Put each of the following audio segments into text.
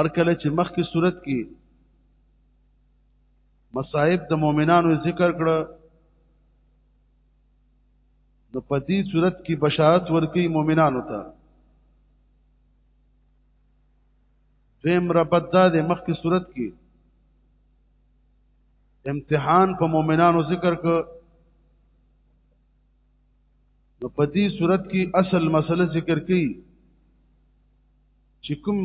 ارکل چې مخ کی صورت کې مصائب د مؤمنانو ذکر کړه نو په دې صورت کې بشارت ورکړي مؤمنانو ته دیم ربط دا د مخ کی صورت کې امتحان په مؤمنانو ذکر کړه نو په دې صورت کې اصل مسله ذکر کړي چې کوم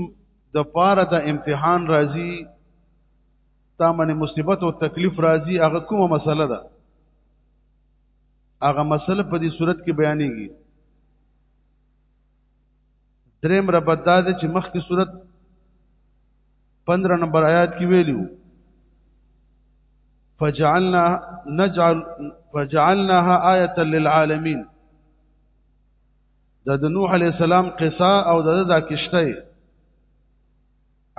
د پاره د امتحان راځي تا باندې مصیبت او تکلیف راځي هغه کومه مسله ده هغه مسله په دې صورت کې بیانېږي دریم ربط دا دی چې مخکې صورت 15 نمبر آیات کې ویلو فجعلنا نجعل فجعلناها آية للعالمين د د نوح علی السلام قصه او د دا کشته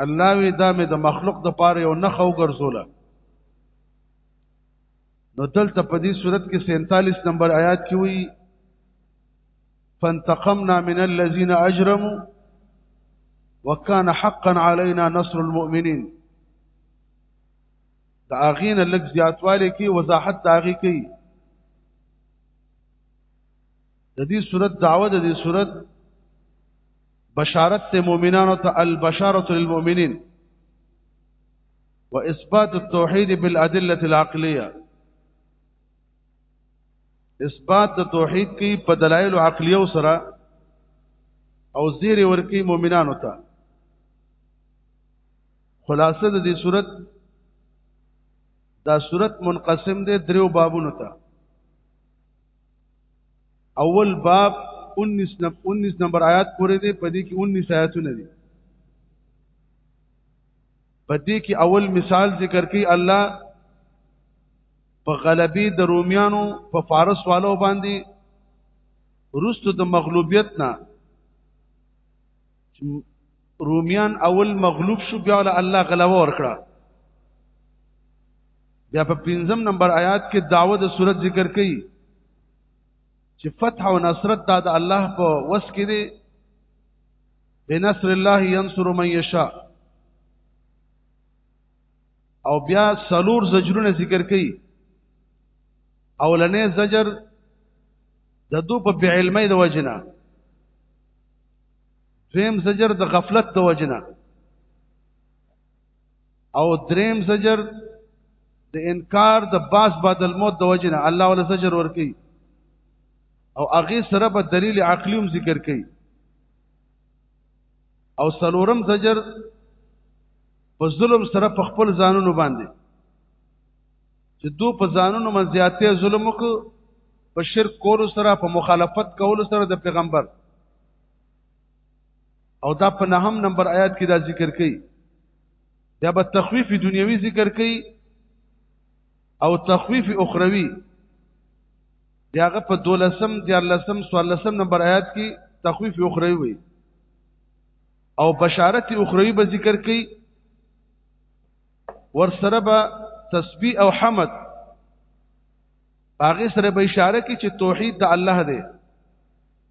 الله وی دا مې د مخلوق د پاره یو نخ او ګرځوله نو دلته په دې صورت کې 47 نمبر آیات کې وی فانتقمنا من الذين اجرموا وكان حقا علينا نصر المؤمنين دا اغین لک زیاتواله کې وضاحت داغي کوي د دې صورت دعوه د دې صورت بشارت ته مؤمنانو ته البشاره للمؤمنین واثبات التوحید بالادله العقلیه اثبات د توحید کی په دلایل عقلیو سره او زیر ورکی مؤمنانو ته خلاصه د دې صورت دا صورت منقسم دی دریو بابونو ته اول باب 19 نب 19 نمبر آیات پورې دی په دې کې 19 آیاتونه دي په دې کې اول مثال ذکر کوي الله په غلبي د روميانو په فارس والو باندې روستو د مغلوبیت نه رومیان اول مغلوب شو بیا له الله غلبه ورکړه بیا په پنځم نمبر آیات کې داوود صورت ذکر کړي چې فتح او نصرت دا د الله په وس کې دی بنصر الله ينصر من يشاء او بیا سلور زجرونه ذکر کړي اولنې زجر د دو په علمي د وجنه دویم زجر د غفلت د وجنه او دریم زجر د انکار د باس بعد الموت د وجنه الله ولا زجر ورکی او هغه سره په دلیل عقلی هم ذکر کړي او سلورم زجر په ظلم سره په خپل ځانونو باندې چې دو په ځانونو من زیاتې ظلم وکړو په شرک کولو سره په مخالفت کولو سره د پیغمبر او دا په نهم نمبر آیات کې دا ذکر کړي یا به تخویف دنیوي ذکر کړي او تخویف اخروی دیاغه په دولسم دیارلسم سوالسم نمبر آیات کې تخویف اخروی وي او بشارت اخروی به ذکر کړي ورسره به تسبیح او حمد هغه سره به اشاره کوي چې توحید د الله دی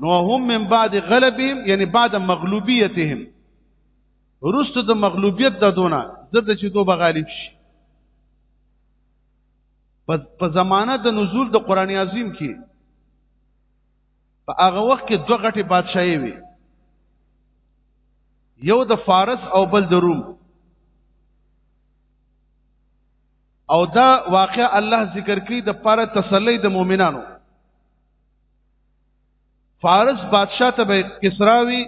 نو هم من بعد غلبهم یعنی بعد مغلوبیتهم رست د مغلوبیت د دونه زرد چې دوه غالب شي په زمانه د نزول د قران عظیم کې په هغه وخت کې دوه غټي بادشاہي وي یو د فارس او بل د روم او دا واقع الله ذکر کوي د پر تسلی د مؤمنانو فارس بادشاہ ته به کسراوي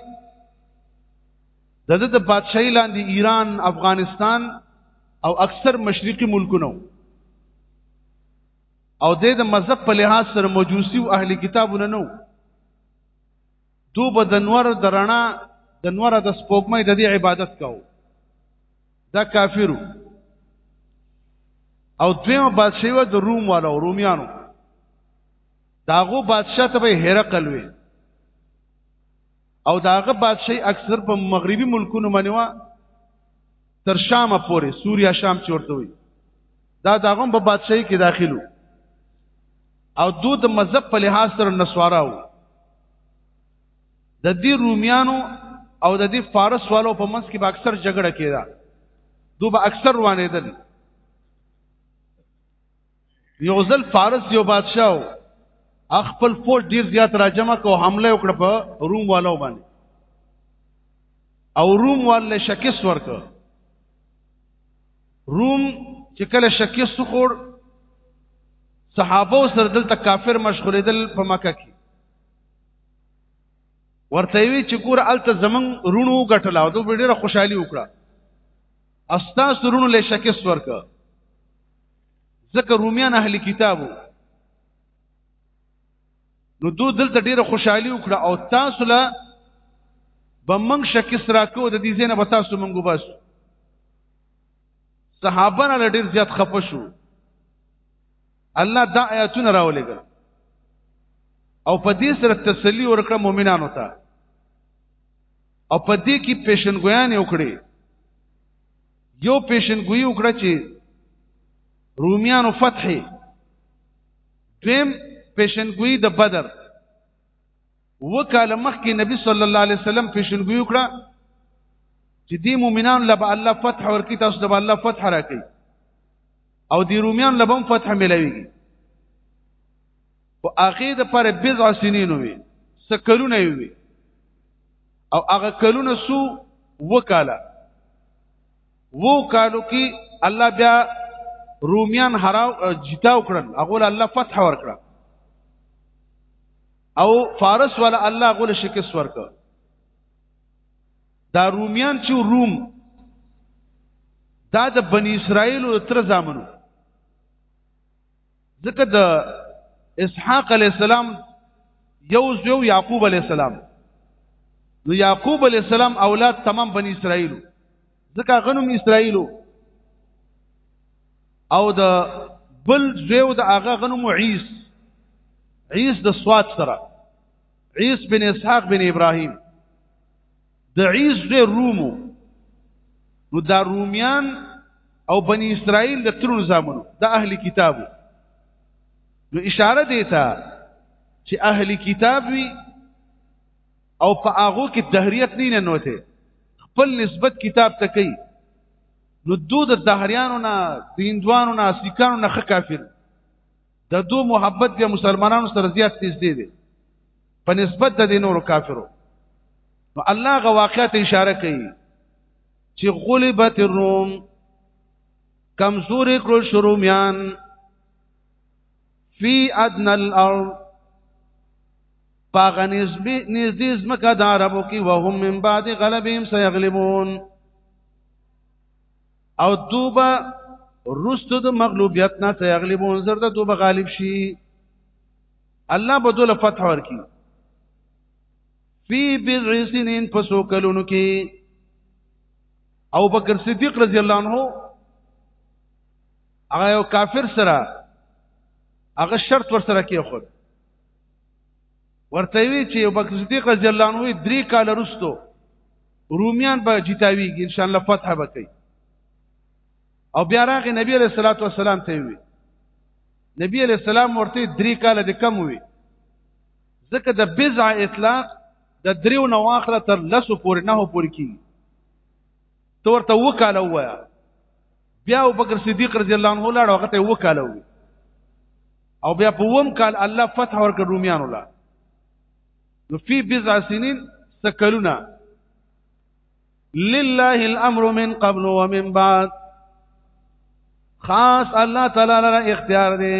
د د بادشاہي لاندې ایران افغانستان او اکثر مشرقي ملکونه او د د مذهب په لحاظ سره مجوسی او اهل کتابونه نو دو به د نور د رڼا د نور د سپوږمۍ د دې عبادت کاو دا کافرو او دویم بادشاہي و د روم والو رومیانو داغو بادشاہ ته به هرقل وي او داغه بادشاہي اکثر په مغربي ملکونو باندې وا تر شام پورې سوریا شام چورته وي دا داغه په بادشاہي کې داخلو او دو د مذهب په لحاظ سره نسوارا وو د دې رومیانو او د دې فارس والو په منځ کې به اکثر جګړه کېده دوی به اکثر روانېدل یو ځل فارس یو بادشاہ خپل فوج ډیر زیات راجمه کو حمله وکړه په روم والو باندې او روم والے شکست ورک روم چې کله شکست خور صحابه سره دلته کافر مشغولېدل په مکه کې ورته وی چې ګور الته زمون رونو غټل او دوی ډیره خوشحالي وکړه استاد رونو له شکست ورک ځکه رومیان اهل کتابو نو دو دلته ډیره خوشحالي وکړه او تاسو له به موږ شکست راکو د دې زینه به تاسو موږ وباس صحابه نه ډیر زیات خپه شو الله دا آیاتونه راولېګل او په دې سره تسلی ورکړه مؤمنانو ته او په دې کې پیشنګویان وکړي یو پیشنګویی وکړه چې رومیانو فتح دویم پیشنګویی د بدر وکاله مخکې نبی صلی الله علیه وسلم پیشنګویی وکړه چې دی مؤمنان لبا الله فتح ورکی تاسو د الله فتح راکړي او دی رومیان لبا هم فتح ملويږي په هغه د پر بضع سنین وي سکلونه وي او هغه کلونه سو وکاله وو کالو کې الله بیا رومیان حراو جتا وکړل هغه الله فتح ورکړه او فارس ولا الله غول شکست ورکړه دا رومیان چې روم دا د بنی اسرائیل تر زامنو ځکه د اسحاق علی السلام یو زو یعقوب علی السلام نو یعقوب علی السلام اولاد تمام بنی اسرائیل ځکه غنم اسرائیل او د بل زو د هغه غنم عیس عیس د سواد سره عیس بن اسحاق بن ابراهیم د عیس د رومو نو دا رومیان او بنی اسرائیل د ترونو زامنو د اهلی کتابو نو اشاره دیتا چې اهلی کتاب وی او په هغه کې دهریت نه نه نوته خپل نسبت کتاب ته کوي نو دود د دهریانو نه د هندوانو نه سیکانو نه کافر د دو محبت د مسلمانانو سره زیات نږدې دی په نسبت د نورو کافرو نو الله غ واقعیت اشاره کوي چې غلبت الروم کمزوري کړو شرومیان فی ادنى الارض پاغه نسبی نزدې زمکه د عربو کې وهم من بعد غلبهم سيغلبون او دوبه رستو د مغلوبیت نه سیغلبون زر د دوبه غالب شي الله بدل فتح ورکی فی بضع سنین پسو کلونو کې او بکر صدیق رضی الله عنه هغه یو کافر سره هغه شرط ور سره کې خود ورته وی چې بکر صدیق رضی الله عنه درې کال رستو رومیان به جتاویږي ان شاء الله فتح وکړي او بیا راغی نبی علیہ الصلوۃ والسلام ته وی نبی علیہ السلام ورته درې کال د کم وی ځکه د بزع اطلاق د دریو نو اخره تر لسو پورې نه پورې کی تو ورته وکاله وایا بیا ابو بکر صدیق رضی الله عنه لاړ هغه ته وکاله او بیا په ووم کال الله فتح ورکړ رومیان الله نو فی بضع سنین سکلونا لله الامر من قبل ومن بعد خاص الله تعالی لپاره اختیار دی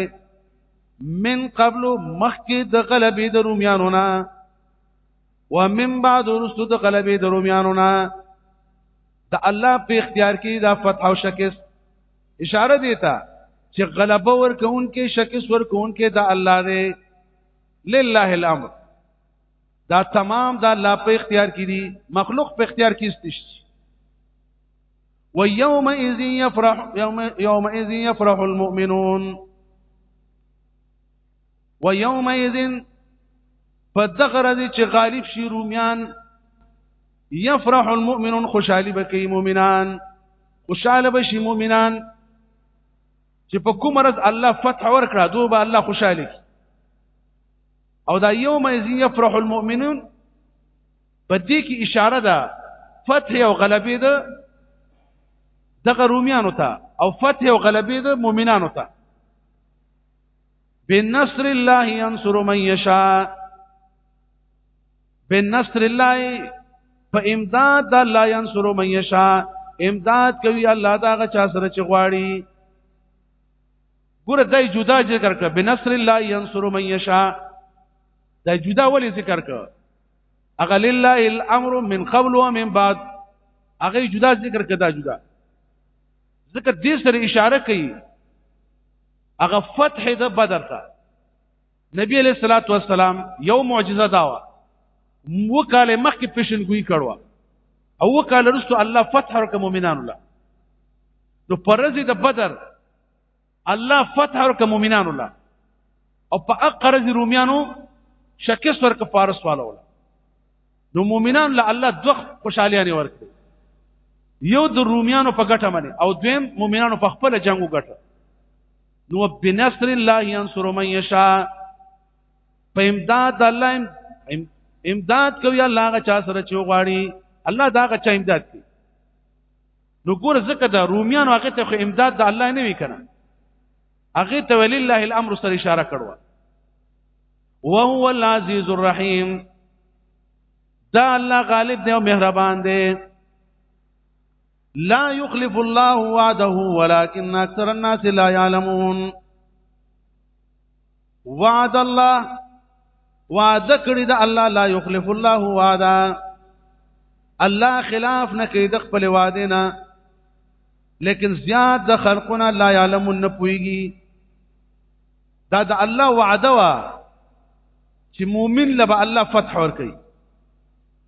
من قبل مخکې د غلبې د رومیانو نه ومن بعد ورستو د غلبې د رومیانو نه د الله په اختیار کې دا فتح او شکست اشاره دیتا چې غلبه ورکون کې شکست ورکون کې د الله دی لله الامر دا تمام دا لا په اختیار کې دي مخلوق په اختیار کې استشتي ويوم اذ يفرح يوم يوم اذ يفرح المؤمنون ويوم اذ فدغره دي چې غالب شي روميان يفرح المؤمنون خوشالي بکې مؤمنان خوشاله بشي مؤمنان چې په کوم ورځ الله فتح ورکړه دوی به الله خوشاله کی او دا یوم یذ یفرح المؤمنون په دې کې اشاره ده فتح او غلبې ده دغه رومیانو ته او فتح او غلبې ده مؤمنانو ته بنصر الله ينصر من يشاء بنصر الله په امداد د الله ينصر من يشاء امداد کوي الله دا غچا سره چې غواړي ګوره دای جدا ذکر کړ بنصر الله ينصر من يشاء دا جدا ولې ذکر کړ اغه لله الامر من قبل ومن بعد اغه جدا ذکر کړ دا جدا ذکر دې سره اشاره کوي اغه فتح د بدر ته نبی علیہ الصلوۃ والسلام یو معجزه دا و وکاله مخکې پیشن ګوئی کړو او وکاله رسو الله فتح ورک مؤمنان الله نو پرز د بدر الله فتح ورک مؤمنان الله او په اقرز رومیانو شکست ورک فارس والو نو مؤمنان له الله دوخ خوشالي نه ورک یو د رومیانو په ګټه باندې او دویم مؤمنانو په خپل جنگو ګټه نو بنصر الله ينصر من يشاء په امداد الله امداد کوي الله هغه چا سره چې غواړي الله دا هغه چا امداد کوي نو ګور زکه دا روميان هغه ته خو امداد د الله نه وی کنه هغه ته ولله الامر سره اشاره کړو وهو العزيز الرحيم دا الله غالب دی او مهربان دی لا يخلف الله وعده ولكن اكثر الناس لا يعلمون وعد الله وعده کړی دا الله لا يخلف الله وعده الله خلاف نه کوي د خپل وعده نه لیکن زیاد د خلقنا لا يعلمون نه پويږي دا د الله وعده وا چې مؤمن لبا الله فتح ور کوي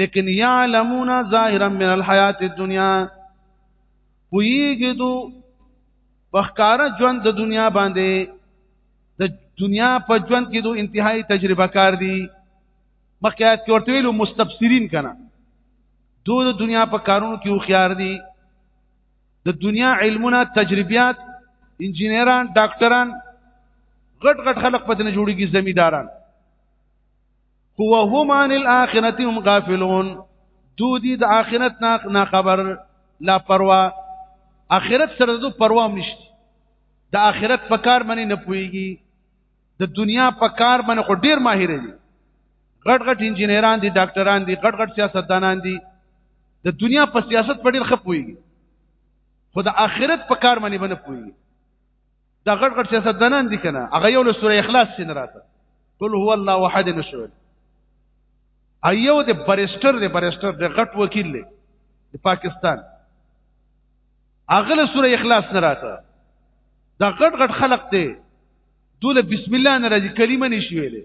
لیکن یعلمون ظاهرا من الحیات الدنیا پویږي دو بخکار ژوند د دنیا باندې د دنیا په ژوند کې دو انتهایی تجربه کار دي مخکې آیات کې ورته ویلو مستبصرین کنه دو د دنیا په کارونو کې خوخيار دي د دنیا علمونه تجربیات انجنیران ډاکټران غټ غټ خلک پدې نه جوړيږي زمیداران هو هم عن الاخرته هم غافلون دو دي د اخرت نه خبر لا پروا اخرت سره دو پروا نشته د اخرت په کار باندې نه پويږي د دنیا په کار باندې خو ډیر ماهر دي غټ غټ انجنیران دي ډاکټران دي غټ غټ سیاستدانان دي د دنیا په سیاست په ډیر خپويږي خو د آخرت په کار باندې باندې پويږي دا غټ غټ سیاست دنان دي کنه هغه یو له سوره اخلاص سین راته قل هو الله احد نشول ایو د بریسټر د بریسټر د غټ وکیل دی د پاکستان اغله سوره اخلاص نه راته دا غټ غټ خلق دی دوله بسم الله نه راځي کلمه نشي ویلې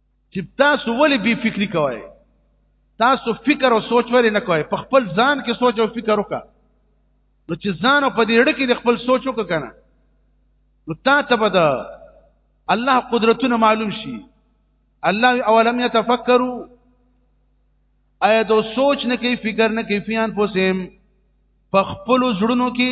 چې تاسو ولې بی فکری کوئ تاسو فکر او سوچ ولې نه کوئ په خپل ځان کې سوچ او فکر وکړه نو چې ځان په دې اړه کې د خپل سوچ وکړه کنه نو تا ته به دا الله قدرتونه معلوم شي الله اولم يتفکروا ایا دو سوچ نه کوي فکر نه کوي فیان پوسیم په خپل زړونو کې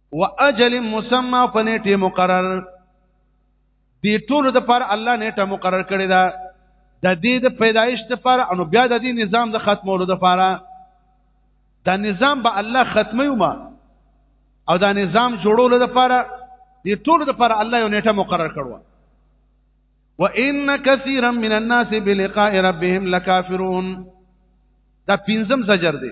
و اجل مسمى په نیټه مقرر دی ټول د پر الله نیټه مقرر کړی دا د دې د پیدایش د پر انو بیا د دې نظام د ختمولو د پاره دا نظام به الله ختمي وما او دا نظام جوړولو د پاره دی ټول د پر الله یو نیټه مقرر کړو وان كثيرا من الناس بلقاء ربهم لكافرون دا پنځم زجر دی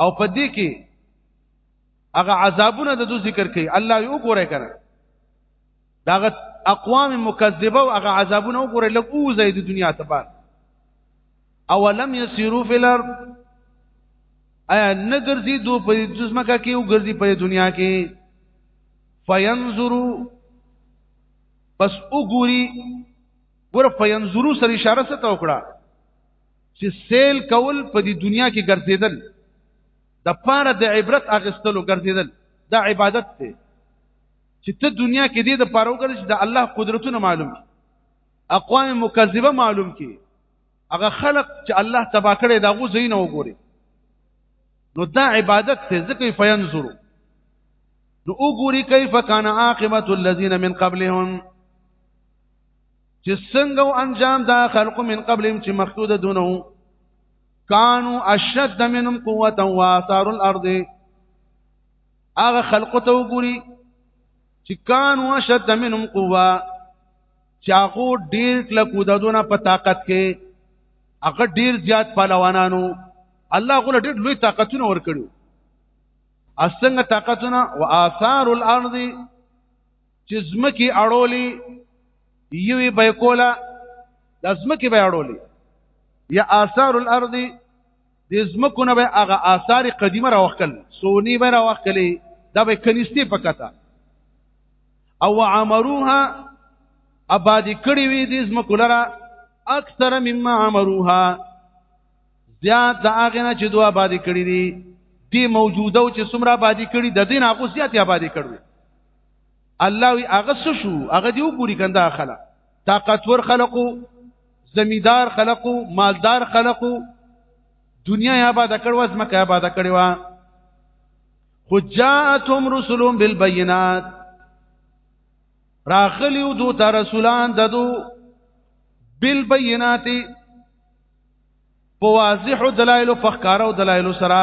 او په دې کې هغه عذابونه د دوی ذکر کوي الله یو ګورې کړه داغه اقوام مکذبه او هغه عذابونه وګورې لګو زید دنیا ته بار اولم یسیرو فی الارض ایا نه ګرځي دو په دسمکه کې او ګرځي په دنیا کې فینظرو پس وګوري ګور فینظرو سره اشاره ست وکړه چې سیل کول په دې دنیا کې ګرځیدل د پاره د عبرت اغستلو ګرځیدل دا عبادت دی چې ته دنیا کې دې د پاره وګرځې چې د الله قدرتونه معلوم کی اقوام مکذبه معلوم کی هغه خلق چې الله تبا کړي دا غو زین وګوري نو دا عبادت ته ځکه فینظرو نو وګوري کیف کان عاقبت الذین من قبلهم چې څنګه انجام دا خلق من قبلهم چې مخکود دونو کانو اشد منهم قوه واثار الارض هغه خلق ته وګوري چې کانو اشد منهم قوه چې هغه ډیر کلکو دونه په طاقت کې هغه ډیر زیات پهلوانانو الله غوړ ډیر لوی طاقتونه ورکړو اسنګ طاقتونه واثار الارض چې زمکی اړولې یوې به کوله د زمکی به اړولې یا آثار الارض د زمکونه به هغه آثار قدیمه راوخل سونی به راوخلې دا به کنيستي پکتا او عمروها آبادی کړی وی د زمکو لره اکثر مما عمروها زیات د هغه نه چې دوه آبادی کړی دي دی موجوده او چې څومره آبادی کړی د دین هغه زیات آبادی کړی الله وی هغه څه شو هغه دی وګوري کنده خلق طاقتور خلقو زمیدار خلقو مالدار خلقو دنیا یا آباد کړو از مکه آباد کړو خو جاءتهم رسلهم بالبينات راغلیو دو ته رسولان ددو بالبينات په واضح دلایل او فخکارو دلایل سره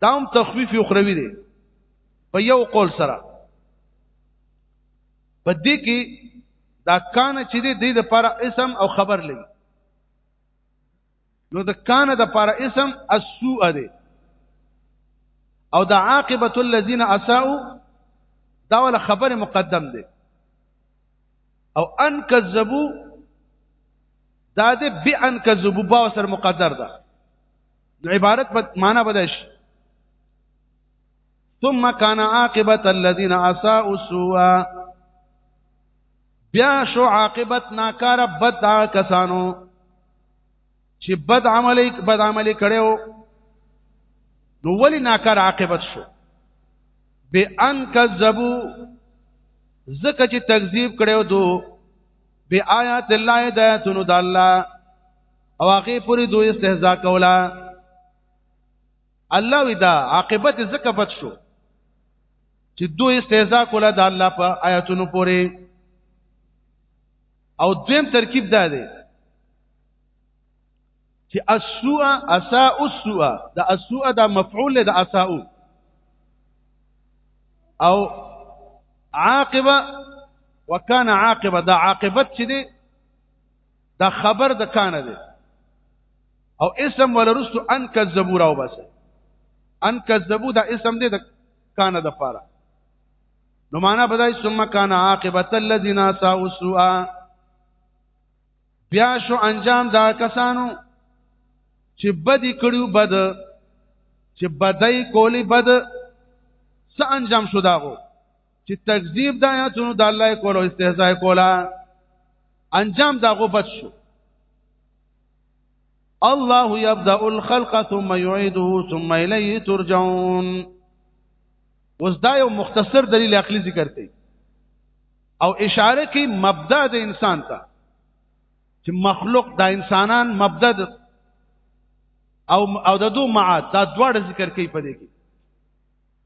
دا هم تخفیف اخروی دی په یو قول سره په دې کې دا کان چې دې د لپاره اسم او خبر لګي نو د کان د لپاره اسم السوء دی او د عاقبت الذين اساءوا دا ول خبر مقدم دی او ان کذبوا دا دې بان کذبوا با سر مقدر ده نو عبارت په معنا بدش ثم كان عاقبه الذين اساءوا السوء بیا شو عاقبت ناکار بد کسانو چې بد عملی بد عملی کړو نو ولی ناکار عاقبت شو به ان کذبوا زکه چې تکذیب کړو دو به آیات الله د آیاتونو د الله او هغه پوری دوی استهزاء کولا الله ودا عاقبت زکه بد شو چې دوی استهزاء کولا د الله په آیاتونو پوری او دویم ترکیب دا دی چې اسوء اساء السوء دا اسوء دا مفعول دا اساء او عاقبه وکانه عاقبه دا عاقبت چې دی دا خبر د کانه دی او اسم ولرستو ان کذبو راو بس ان کذبو دا اسم دی د کانه د پاره نو معنا بدای ثم کان عاقبت الذين ساءوا سوءا بیا شو انجام دا کسانو چې بدی کړیو بد چې بدای کولی بد څه انجام شو داغو چې تکذیب د آیاتونو د الله کولو استهزاء کولا انجام دا غوبت شو الله يبدا الخلق ثم يعيده ثم اليه ترجعون اوس دا یو مختصر دلیل عقلی ذکر کړي او اشاره کی مبدا د انسان ته چې مخلوق دا انسانان مبدا او او د دوه معاد دا دواړه ذکر کوي په دې کې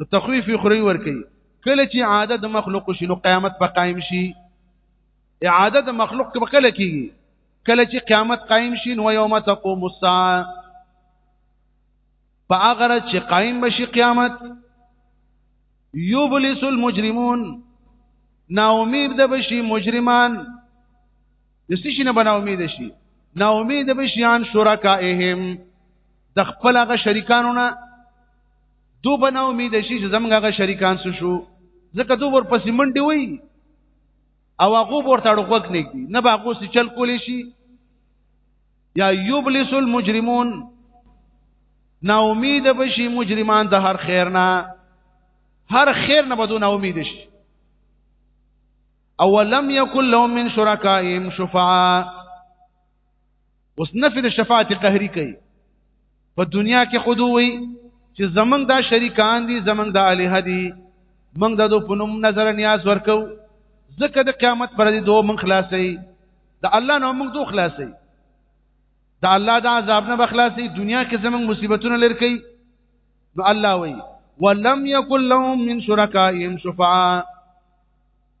نو تخویف اخروی ورکي کله چې عادت د مخلوق شي نو قیامت به قائم شي اعاده د مخلوق په کله کېږي کله چې قیامت قائم شي نو یوم تقوم الساعه فاغره چې قائم بشي قیامت یوبلس المجرمون نا امید د بشي مجرمان د سشي نه بنا امید شي نا امید بشي ان شرکائهم د خپل غ شریکانو نه دو بنا امید شي چې زمونږ هغه شریکان سو شو ځکه دو ور پسې منډي وي او هغه ورته اړوک نه کی نه به هغه سې چل کولی شي یا یبلس المجرمون نا امید بشي مجرمان د هر خیر نه هر خیر نه بدون امید شي او لم یکن لهم من شرکائهم شفعاء اوس نفي د شفاعت قهري کوي په دنیا کې خودوي چې زمنګ دا شریکان دي زمنګ دا الہ دي موږ د دو پنوم نظر نیاز ورکو ځکه د قیامت پر دې دوه من خلاصي د الله نو موږ دوه خلاصي د الله د عذاب نه بخلاصي دنیا کې زمنګ مصیبتونه لر کوي نو الله وایي ولم يكن لهم من شركائهم شفعاء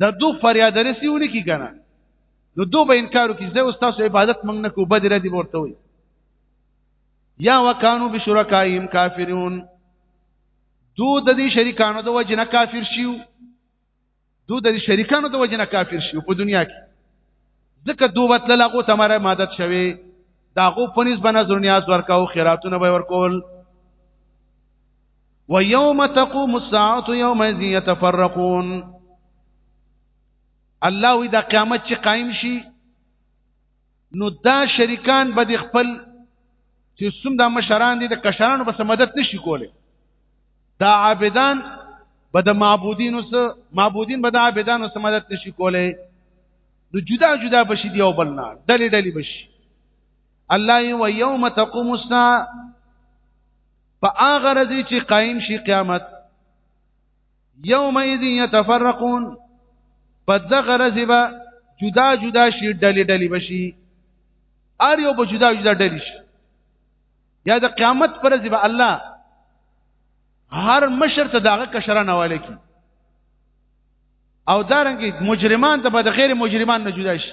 دا دو فریاد رسی ونی کی کنه نو دو به انکارو کی زه استاد عبادت منګ نه کو بدر دی ورته وي یا وکانو بشرکایم کافرون دو د دې شریکانو د وجنه کافر شیو دو د دې شریکانو د وجنه کافر شیو په دنیا کې ځکه دو وتل لاغو تمره مدد شوي داغو پنځ بنظر نیاز ورکاو خیراتونه به ورکول ويوم تقوم الساعه يومئذ يتفرقون الله وی دا قیامت چې قائم شي نو دا شریکان به خپل چې سم دا مشران دي د کشرانو بس مدد نشي کوله دا عابدان به د معبودینو سره معبودین به د عابدانو سره مدد نشي کوله نو جدا جدا بشي دی او بلنا ډلې ډلې بشي الله یو یوم تقوم الساعه په هغه ورځ چې قائم شي قیامت یوم اذ یتفرقون په دغه ورځ به جدا جدا شي ډلې ډلې بشي ار یو به جدا جدا ډلې شي یا د قیامت پر ورځ به الله هر مشر ته داغه کشران حواله کی او دارنګي مجرمان ته به د غیر مجرمان نه جدا شي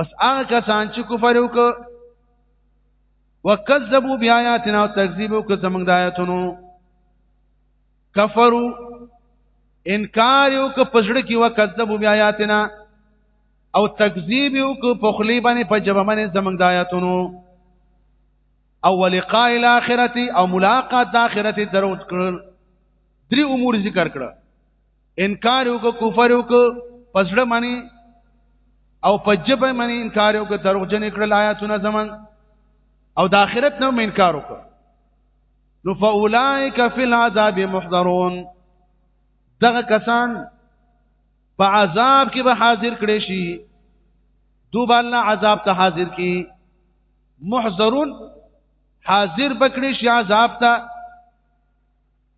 بس هغه کسان چې کفر وکړ وکذبوا بیااتنا او تکذیب وکړ زمونږ د آیاتونو کفرو انکار یو که پزړه کې وکذبوا بیااتنا او تکذیب یو که په خلی باندې په جواب باندې زمونږ د آیاتونو او ولقاء الاخرته او ملاقات د اخرته درو کړ درې امور ذکر کړل انکار وک کفر وک پسړه منی او پجب منی انکار وک دروغجن کړل آیاتونه زمون او د آخرت نه انکار وک نو فاولائک فی العذاب محضرون دغه کسان په عذاب کې به حاضر کړي شي دوب الله عذاب ته حاضر کی محضرون حاضر بکړي شي عذاب ته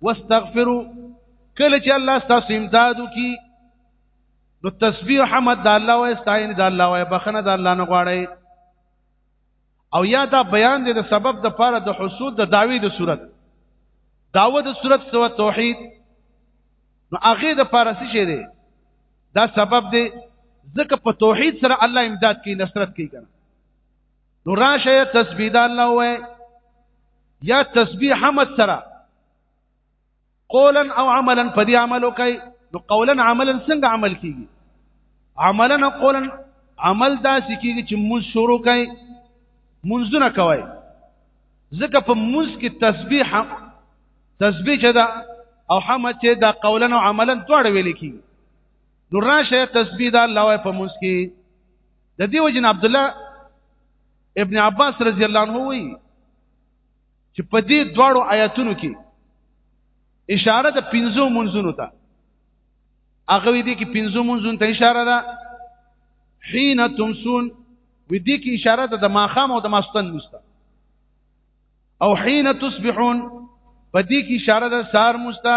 واستغفروا کله چې الله ستاسو امداد وکي نو تسبیح حمد د الله او استعین د الله او بخنه د الله نه غواړي او یا دا بیان دی د سبب د پاره د حصول د داوی د صورت داوه د صورت سو توحید نو هغه د پاره څه شي دی دا سبب دی ځکه په توحید سره الله امداد کوي نصرت کوي کنه نو راشه تسبیح د الله وای یا تسبیح حمد سره قولا او عملا په دې عمل وکي نو قولا عملا څنګه عمل کیږي عملا او قولا عمل دا سکیږي چې مون شروع کوي منځونه کوي ځکه په منځ کې تسبیح تسبیح چې دا او حمد چې دا قولا او عملا دواړه ویل کیږي نو راشه تسبیح دا الله په منځ کې د دې وجه عبد الله ابن عباس رضی الله عنه وی چې په دې دواړو آیاتونو کې اشاره د پنځو منځونو ته هغه دې کې پنځو منځونو ته اشاره ده حين تمسون و دې کې اشاره ده د ماخام او د ماستن مستا او حين تصبحون په دې کې اشاره ده سار مستا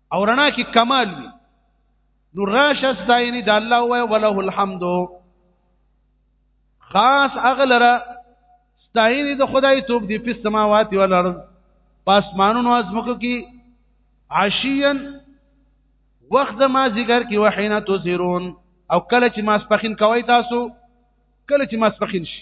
او رڼا کې کمال وي نو راشه ستاینې د الله وای وله الحمد خاص اغلره ستاینې د خدای توپ دی په سماوات او الارض پاسمانونو ازمکو کې عشیا وخت ما ذکر کې وحینا تزرون او کله چې ماسپخین کوي تاسو کله چې ماسپخین شي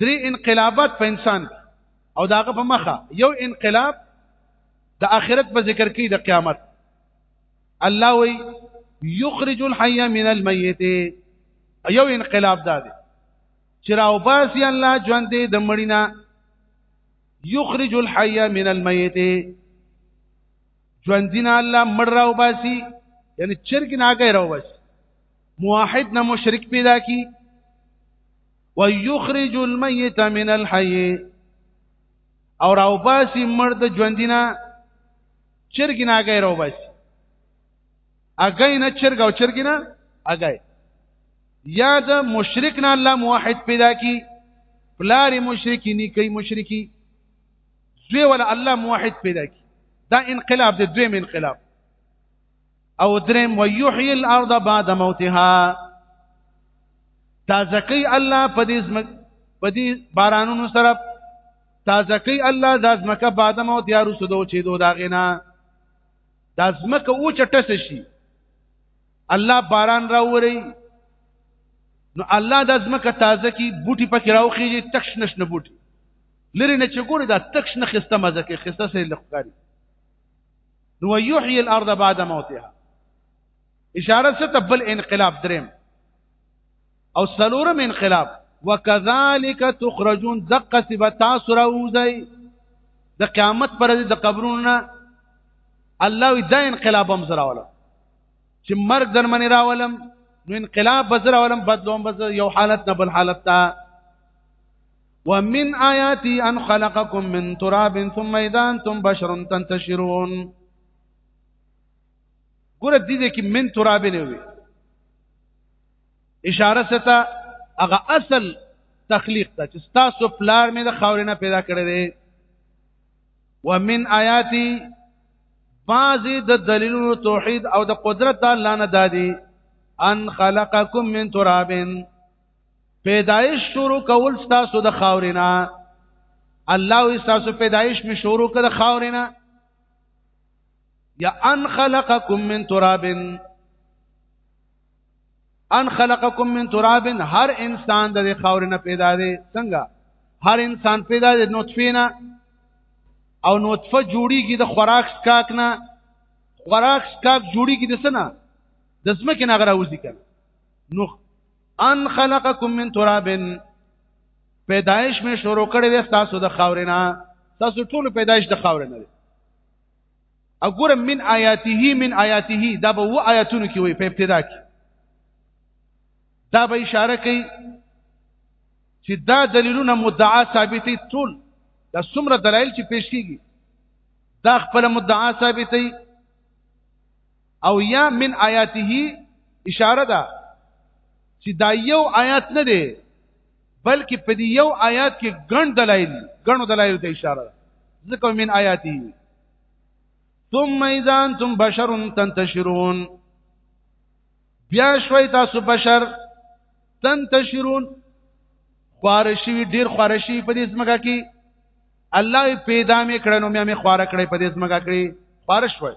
درې انقلابات په انسان او داغه په مخه یو انقلاب د آخرت په ذکر کې د قیامت الله وی یخرج الحي من الميت یو انقلاب دا دی چې راو باسي الله ژوند دې د مړینا یخرج الحي من الميت ژوند دین الله مړ راو باسي یعنی چرګ ناګه راو باسي موحد نه مشرک پیدا کی ويخرج الميت من الحي او راو باسي مرد ژوندینا چرګینا غي راو باسي اګای نه چرګ او چرګینا اګای یا د مشرک نه الله موحد پیدا کی پلار مشرکی نه کوي مشرکی دوی ولا الله موحد پیدا کی دا انقلاب د دویم انقلاب او درم ويحيي الارض بعد موتها تازه کوي الله په دې په دې بارانونو سره تازه کوي الله د ازمکه بعد مو تیارو سدو چې دو داغینا د ازمکه او چټس شي الله باران راوري نو الله د ازمکه تازه کی بوټي پکې راوخیږي تکش نش نه بوټي لری نه چې ګوري دا تکش نه خسته مزه کې خسته سره لخکاری نو یحیی الارض بعد موتها اشاره څه ته بل انقلاب دریم او سلورم انقلاب وکذالک تخرجون دقه سبتا سره وځي د قیامت پر د قبرونو الله وی دا انقلاب هم زرا ولا چې مرګ در منی راولم نو انقلاب بزرا ولم بدلوم بزر یو حالت نه بل حالت ته ومن آیاتی ان خلقکم من تراب ثم اذا انتم بشر تنتشرون ګوره دې دې کې من تراب نه وي اشاره ستا هغه اصل تخلیق ته چې تاسو پلار مې د خاورې نه پیدا کړی دی ومن آیاتی بعضی د دلیلونو توحید او د قدرت الله نه دادی ان خلقکم من ترابن پیدایش شروع کول تاسو د خاورینا الله وی تاسو پیدایش می شروع کړه خاورینا یا ان خلقکم من تراب ان خلقکم من تراب هر انسان د خاورینا پیدا دی څنګه هر انسان پیدا دی نطفه نه او نطفه جوړیږي د خوراک سکاک نه خوراک سکاک جوړیږي د سنه د سمکه نه غراوځي کنه نو ان خلقکم من تراب پیدایش می شروع کړی د تاسو د خاورینا تاسو ټول پیدایش د خاورینا دی اګوره من آیاته من آیاته دا به و آیاتونو کې وي په ابتدا کې دا به اشاره کوي چې دا دلیلونه مدعا ثابتې ټول دا څومره دلایل چې پیش کیږي دا خپل مدعا ثابتې او یا من آیاته اشاره ده چې دا یو آیات نه دی بلکې په دې یو آیات کې ګڼ دلایل ګڼ دلایل ته اشاره ده ذکر من آیاته ثم اذا انتم بشر تنتشرون بیا شوي تاسو بشر تنتشرون خوارشي ډیر خوارشي په دې سمګه کې الله پیدا مې کړنو مې مې خوار کړې په دې سمګه کړې خوارش وای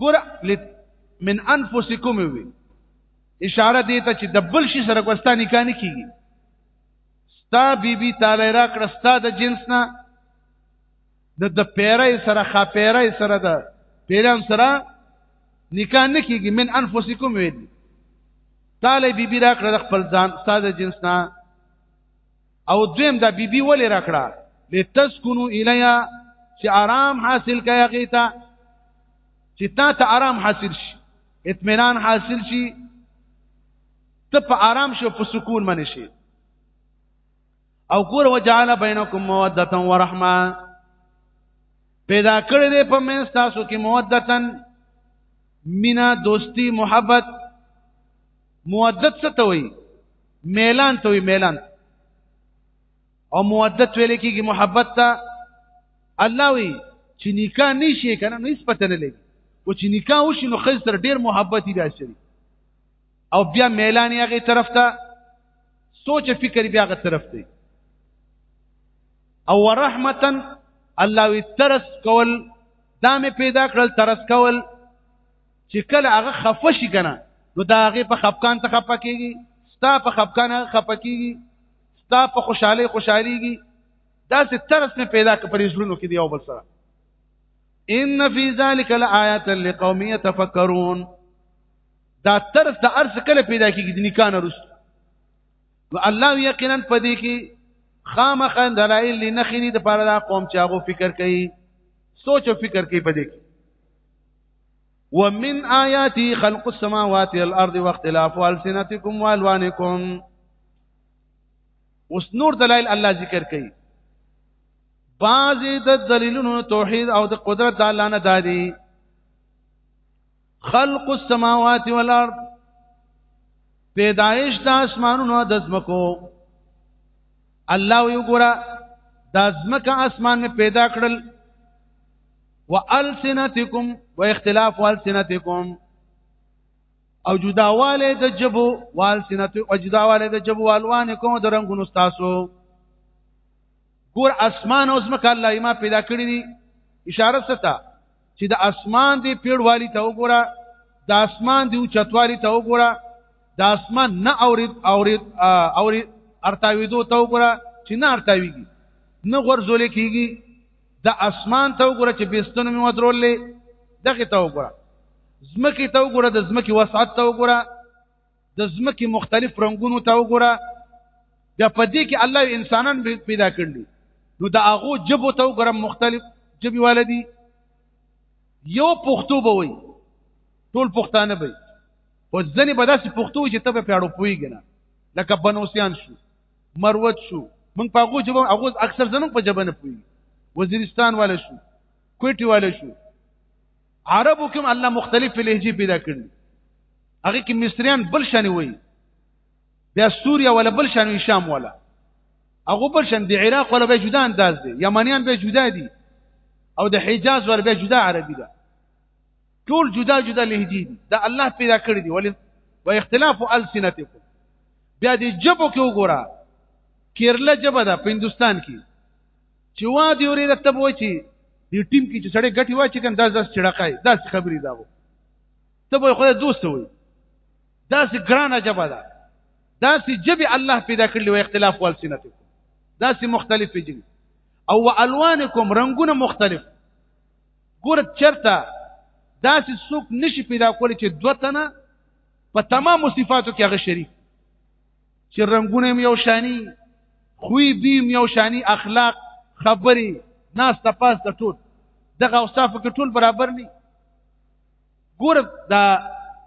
ګور من انفسکم وی اشاره دی ته چې د بل شي سره کوستا نکاح نه کیږي ستا بیبي تعالی را کړ ستا د جنس نه د د پیرې سره خا پیرې سره د پیران سره نکاح نه کیږي من انفسکم وی تعالی بیبي را کړ خپل ځان ستا د جنس نه او دویم دا بیبي بی ولې راکړه لتسكنو الیا چې آرام حاصل کړي هغه ته چې تا ته آرام حاصل شي اطمینان حاصل شي ته په آرام شو په سکون باندې شي او ګور وجعل بینکم موده و رحمه پیدا کړی دی په منځ تاسو کې مودتن مینا دوستی محبت مودت څه ته وایي میلان ته وایي میلان او مودت ویل کېږي محبت ته الله وی چې نکاح نشي کنه نو هیڅ پته نه لګي او چې نکاح وشي نو خځه سره ډیر محبت دی شي او بیا میلان یې هغه طرف ته سوچ فکر بیا هغه طرف ته او رحمتا الله وی ترس کول دا مې پیدا کړل ترس کول چې کله هغه خفه شي کنه نو دا هغه په خفقان ته خفه کیږي ستا په خفقان هغه خفه کیږي ستا په خوشحالي خوشحاليږي دا څه ترس نه پیدا کوي پر ژوندو کې دی او بل سره ان فی ذلک لآیات لقوم یتفکرون دا ترس د ارس کله پیدا کیږي د نکاح نه رسو نو الله یقینا پدې کې خامخ دلایل لنخری د پاره دا قوم چې هغه فکر کوي سوچ او فکر کوي پدې کې ومن آیاتی خلق السماوات والارض واختلاف السنتکم والوانکم اوس نور دلایل الله ذکر کوي بعضی د دلیلونو توحید او د قدرت د الله نه دادي خلق السماوات والارض پیدایش د اسمانونو د زمکو الله یو ګورا د ازمکه اسمان می پیدا کړل والسنتکم واختلاف والسنتکم او جداواله د جبو والسنت او جداواله د جبو الوان کوم د رنگونو تاسو ګور اسمان او زمکه الله ما پیدا کړی دي اشاره ستا چې د اسمان دی پیړوالی ته وګوره د اسمان دی چتوالی ته وګوره د اسمان نه اورید اورید اورید ارتاویدو ته وګوره چې نه ارتاویږي نه غرزول کیږي د اسمان ته وګوره چې بيستونه مې ودرولې دغه ته وګوره زمکه ته وګوره د زمکه وسعت ته وګوره د ځمکې مختلف رنگونو ته وګوره بیا په دې کې الله انسانان پیدا کړل نو د هغه جبو ته وګوره مختلف جبي والدي یو پښتو به وي ټول پښتانه به او ځنې به داسې پښتو چې ته په پیړو پويږي نه لکه بنوسیان شو مروت شو موږ په هغه جبو هغه اکثر زموږ په جبنه پوي وزیرستان والے شو کوټي والے شو عربو کوم الله مختلف لهجه پیدا کړي هغه کې مصریان بل شان وي بیا سوریا ولا بل شان وي شام ولا هغه بل شان دی عراق ولا به جدا انداز دي یمنیان به جدا دي او د حجاز ور به جدا عربي ده ټول جدا جدا لهجه دي دا الله پیدا کړی دي ولې و اختلاف السنتکم بیا دې جبو کې وګوره کیرلا جبه ده په هندستان کې چې وا دی اورې رتب وای چې دې ټیم کې چې سړی ګټي وای چې کنه داس داس چړقای داس خبرې دا وو ته به خدای دوست وای داس ګرانه جبا ده داس جبي الله پیدا کړل او اختلاف والسنتکم داس مختلف جبي او الوانکم رنگونه مختلف ګور چرته داس سوق نشي پیدا کول چې دوتنه په تمام صفاتو کې هغه شریک چې رنگونه هم یو شانی خوې بیم یو شانی اخلاق خبرې ناس ته پاس د ټول دغه اوصاف کې ټول برابر نه ګور دا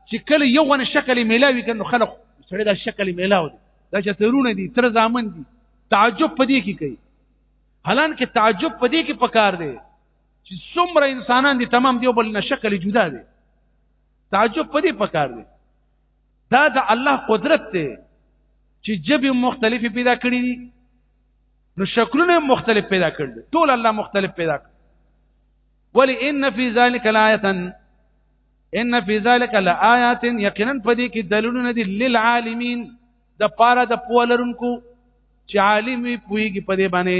چې کله یو غن شکل میلاوي کنه خلق سره دا شکل میلاو دي دا چې ترونه دي تر ځامن دي تعجب پدې کې کوي حالان کې تعجب پدې کې پکار دی چې څومره انسانان دي تمام دی بل نه شکل جدا دي تعجب پدې پکار دی دا د الله قدرت دی چې جبې مختلفې پیدا کړې دي نو شکلونه مختلف پیدا کړل ټول الله مختلف پیدا کړ ولی ان فی ذلک لآیه ان فی ذلک لآیات یقینا پدې کې دلیلونه دي للعالمین د پاره د پولرونکو چې عالم وي پويږي پدې باندې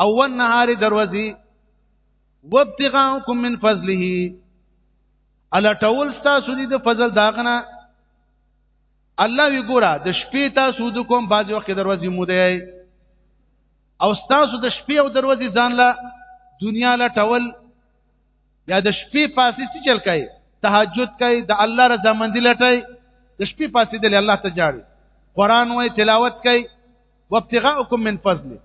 او والنهار دروزی وابتغاءکم من فضله الا ټول تاسو دې د فضل داغنه الله وی ګوره د شپې تاسو د کوم باز وخت دروازې مو دی او تاسو د شپې او دروازې ځان لا دنیا لا ټول یا د شپې پاسې څه چل کوي تهجد کوي د الله رضا مندي لټي د شپې پاسې د الله ته جاړي قران وای تلاوت کوي وابتغاءکم من فضل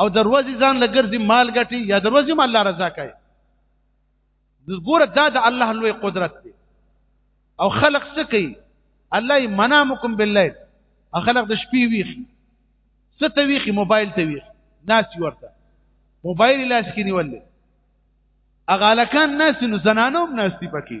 او دروازې ځان لګرځي مال ګټي یا دروازې مال الله رضا کوي ګوره دا د الله لوی قدرت دی او خلق څه کوي الله منامکم باللیل خلق د شپې ویخي څه ته ویخي موبایل ته ویخي ناس ورته موبایل لاس کې نیولې اغالکان ناس نو زنانو هم ناس دي پکې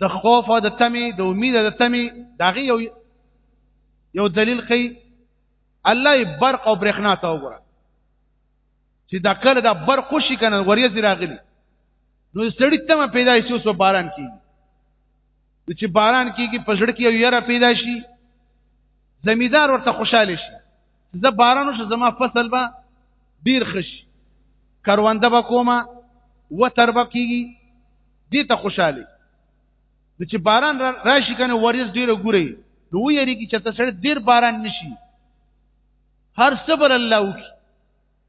د خوف او د تمی د امید د تمی دغه یو یو دلیل خي الله برق او برېښنا ته وګوره چې دا کله دا برق خوشي کنه وریځ راغلی نو سړی تمه پیدا شي اوس باران کیږي چې باران کیږي پسړ کې یو یره پیدا شي زمیدار ورته خوشاله شي زه بارانو شو زما فصل به ډیر خش کرونده به کومه و تر به کیږي دې ته خوشاله د چې باران راشي کنه وریس ډیر ګوري نو یری کی چې تاسو ډیر باران نشي هر صبر الله وکي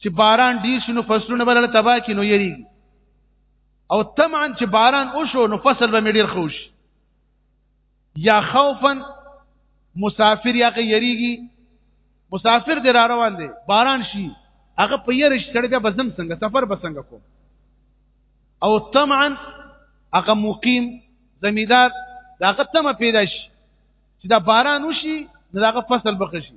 چې باران ډیر شي نو فصلونه بلل تبا کې نو یری او طمعا چې باران وشو نو فصل به ډیر خوش یا خوفا مسافر یا یریږي مسافر دی را روان دی باران شي هغه په یره شړ بیا بزم څنګه سفر به څنګه کوم او طمعا هغه مقیم زمیدار داغه تمه پیدا شي چې دا باران وشي داغه فصل بخشي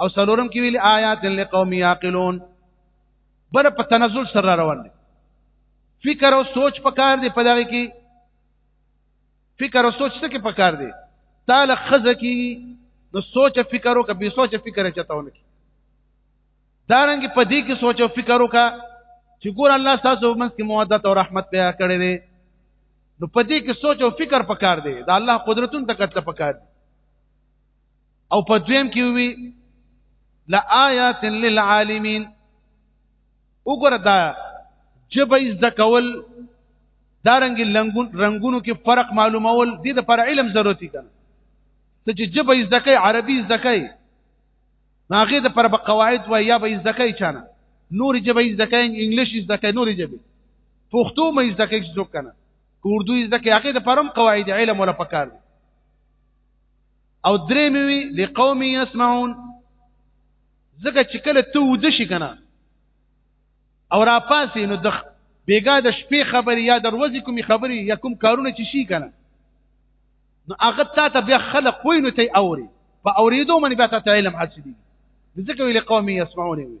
او سلورم کې ویل آیات لقوم یاقلون بر په تنزل سره روان دي فکر او سوچ پکار دي په دغه کې فکر او سوچ څه کې پکار دي تعالی خزه کې نو سوچ فکر او کبي سوچ فکر چتاونه کې دارنګ په دې کې سوچ او فکر وکا چې ګور الله تاسو ومنځ کې مودت او رحمت پیدا کړی دی نو په دې کې سوچ او فکر پکار دی دا الله قدرتون ته کتل پکار دی او په دویم کې وی لآیات للعالمین وګوره دا جبه از د کول دارنګ لنګون رنگونو کې فرق معلومول د دې پر علم ضرورتي کړه ته چې جبه از د کوي عربي از د کوي هغه د پر قواعد و یا به از د کوي چانه نور جبه از د کوي انګلیش از د کوي نور جبه پښتو مې از د کوي څوک کنه اردو از د کوي هغه د پرم قواعد علم ولا پکار دي او درې مې وي لقوم يسمعون ځکه چې کله ته ود شي کنه او را پاسې نو د بیګا د شپې خبرې یا د ورځې کومې خبرې یا کوم کارونه چې شي کنه نو هغه تا ته بیا خلق وای نو ته اوري په اوریدو باندې بیا ته علم حاصلې ځکه ویل قومي يسمعون وي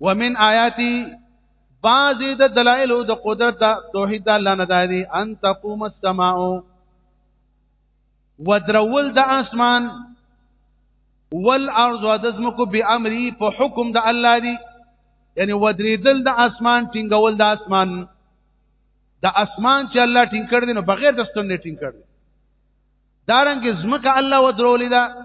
ومن آیاتی بعض د دلایل د قدرت د توحید د الله نه دادي ان تقوم السماء ودرول د اسمان والارض ودزمکو بامری په حکم د الله دی یعنی ودریدل د اسمان ټینګول د اسمان د اسمان چې الله ټینګ کړ دي نو بغیر د ستن ټینګ کړ دي دارنګ زمکه الله ودرولې ده دا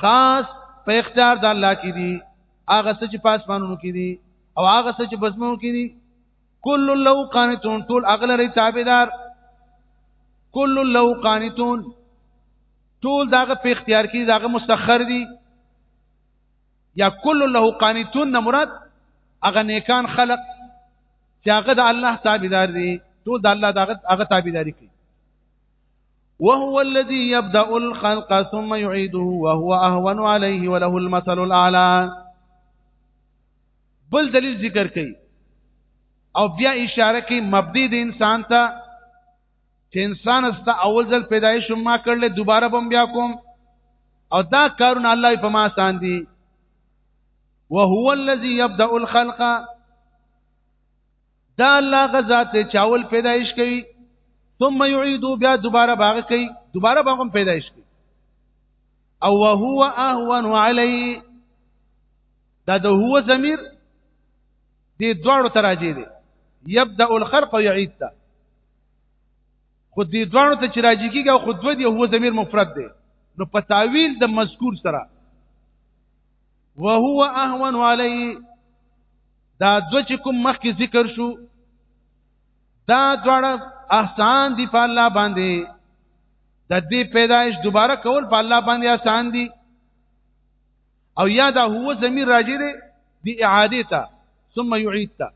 خاص په اختیار د الله کې دي هغه څه چې پاسمانونو کې دي او هغه څه چې بزمو کې دي کل لو قانتون ټول اغلری تابعدار کل لو قانتون ټول داغه په اختیار کې داغه مسخر دي یا کل له قانتون نه مراد هغه نیکان خلق چې هغه د الله تابعدار دي ټول د الله دغه هغه تابعداري کوي وهو الذي يبدا الخلق ثم يعيده وهو اهون عليه وله المثل الاعلى بل دلیل ذکر کړي او بیا اشاره کوي مبدی د انسان ته چې انسان است اول ځل پیدایش ما کړل دوباره بم بیا کوم او دا کارونه الله په ما آسان دي وهو الذي يبدا الخلق دا الله غزا ته چاول پیدایش کوي ثم يعيدو بیا دوباره باغ کوي دوباره باغ هم پیدایش کوي او وهو اهون عليه دا د هو ضمیر دې دواړو تراجي دي يبدا الخلق ويعيد تا خو دې دواړو ته چې راځي کیږي خو دوه دي هو ضمیر مفرد دی نو په تعویل د مذکور سره وهو اهون عليه دا دو چې کوم مخکې ذکر شو دا دواړه احسان دي په الله باندې د دې پیدایش دوباره کول په الله باندې آسان دي او یا دا هو زمير راجي دي دی اعاده ته ثم يعيد ته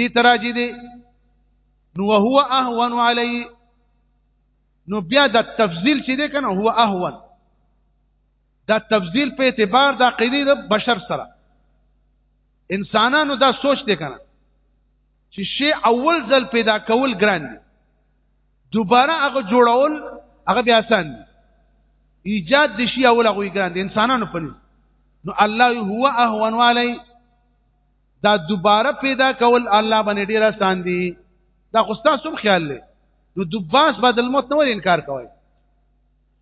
دي تراجي دي نو هو اهون علي نو بیا د تفضیل چې ده کنه هو اهون دا تفضیل په اعتبار د عقیده د بشر سره انسانانو دا سوچ دی کنه چې شی اول ځل پیدا کول ګران دي دوباره هغه جوړول هغه بیا آسان دي ایجاد د شی اول هغه ګران دي انسانانو په نو الله هو اهون علی دا دوباره پیدا کول الله باندې ډیر آسان دي دا خو تاسو خیال لرئ نو دباس بعد الموت نه انکار کوي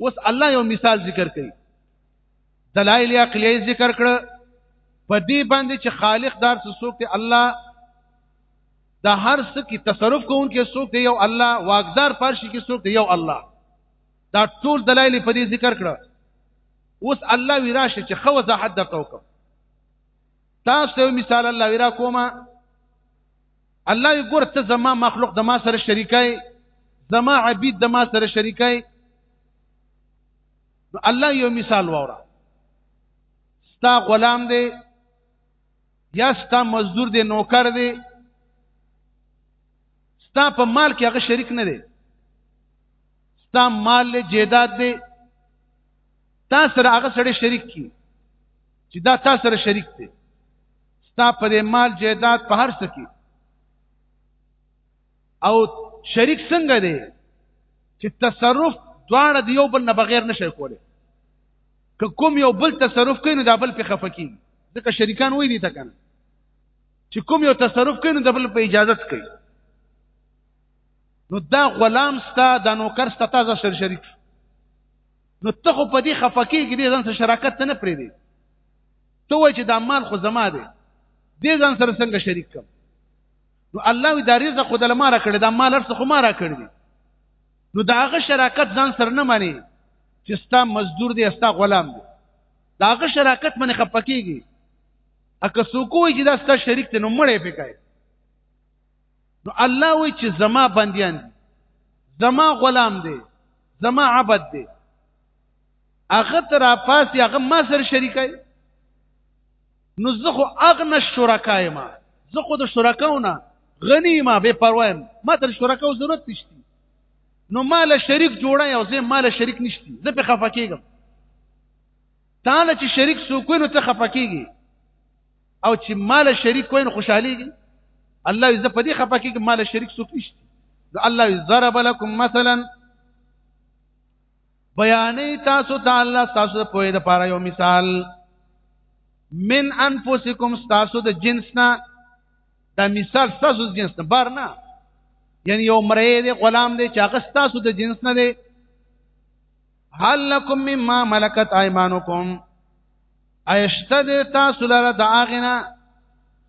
اوس الله یو مثال ذکر کړي دلایل عقلی ذکر کړ په دې باندې چې خالق دار څه څوک دی الله دا هر څه کې تصرف کوونکی څوک دی یو الله واقدار پرشي کې څوک دی یو الله دا ټول دلایل په دې ذکر کړ اوس الله وراشه چې خو وضاحت د کوکم تاسو یو مثال الله ورا کومه الله یې ګور ته زما مخلوق د ما سره شریکای زما عبید د ما سره شریکای نو الله یو مثال وره ستا غلام دی یا ستا مزدور دی نوکر دی ستا په مال کې هغه شریک نه دی ستا مال له جیداد دی تا سره هغه سره شریک کی چې دا تا سره شریک دی ستا پر مال جیدات په هر څه کې او شریک څنګه دی چې تصرف دواړه دی یو بل نه بغیر نشي کولی که کوم یو بل تصرف کوي نو دا بل په خفقي ځکه شریکان وای دي تا کنه چې کوم یو تصرف کوي نو د بل په اجازه کوي نو دا غلام ستا د نوکر ستا تازه شر شریک نو ته خو په دې خفقې کې دې ځان سره شراکت نه پرې دی ته وای چې دا مال خو زما دی دې ځان سره څنګه شریک کم نو الله وی دا رزق خو د لماره کړی دا مال ارڅ خو ما را کړی نو دا هغه شراکت ځان سره نه مانی چې ستا مزدور دی ستا غلام دی دا هغه شراکت منې خپکیږي اکه سوکوي چې دا ستا شریک ته نو مړې پکای نو الله وی چې زما بندیان دي زما غلام دی زما عبد دی هغه تر افاس هغه ما سره شریکای نو زه خو اغنه شرکای ما زه خو د شرکاونه غنی ما به پروایم ما تر شرکاو ضرورت نشته نو مال شریک جوړه او زه مال شریک نشته زه په خفه کېږم تعالی چې شریک سو کوی نو ته خفه کېږي او چې مال شریک کوی نو خوشحاليږي الله عز په دې خپه کې مال شریک څوک نشته نو الله عز ضرب لكم مثلا بیانې تاسو ته الله تاسو په دې لپاره یو مثال من انفسکم تاسو د جنسنا دا مثال تاسو د جنس نه بار نه یعنی یو مری دی غلام دی چې هغه تاسو د جنس نه دی هل لكم مما ملكت ايمانكم اشته د تاسو لره د اغنا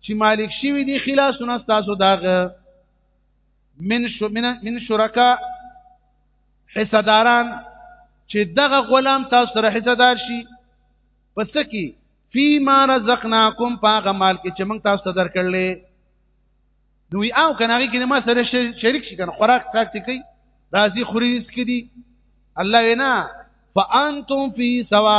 چې مالک شوی دی خلاصونه تاسو داغه من شو من, من شرکا حصداران چې دغه غلام تاسو سره حصدار شي پس کی فی ما رزقناکم پاغه مال کې چې موږ تاسو ته درکړلې نو یو کناغي کې ما سره شریک شي کنه خوراک تاک کوي راځي خوري اس کې دي الله وینا فانتم فی سوا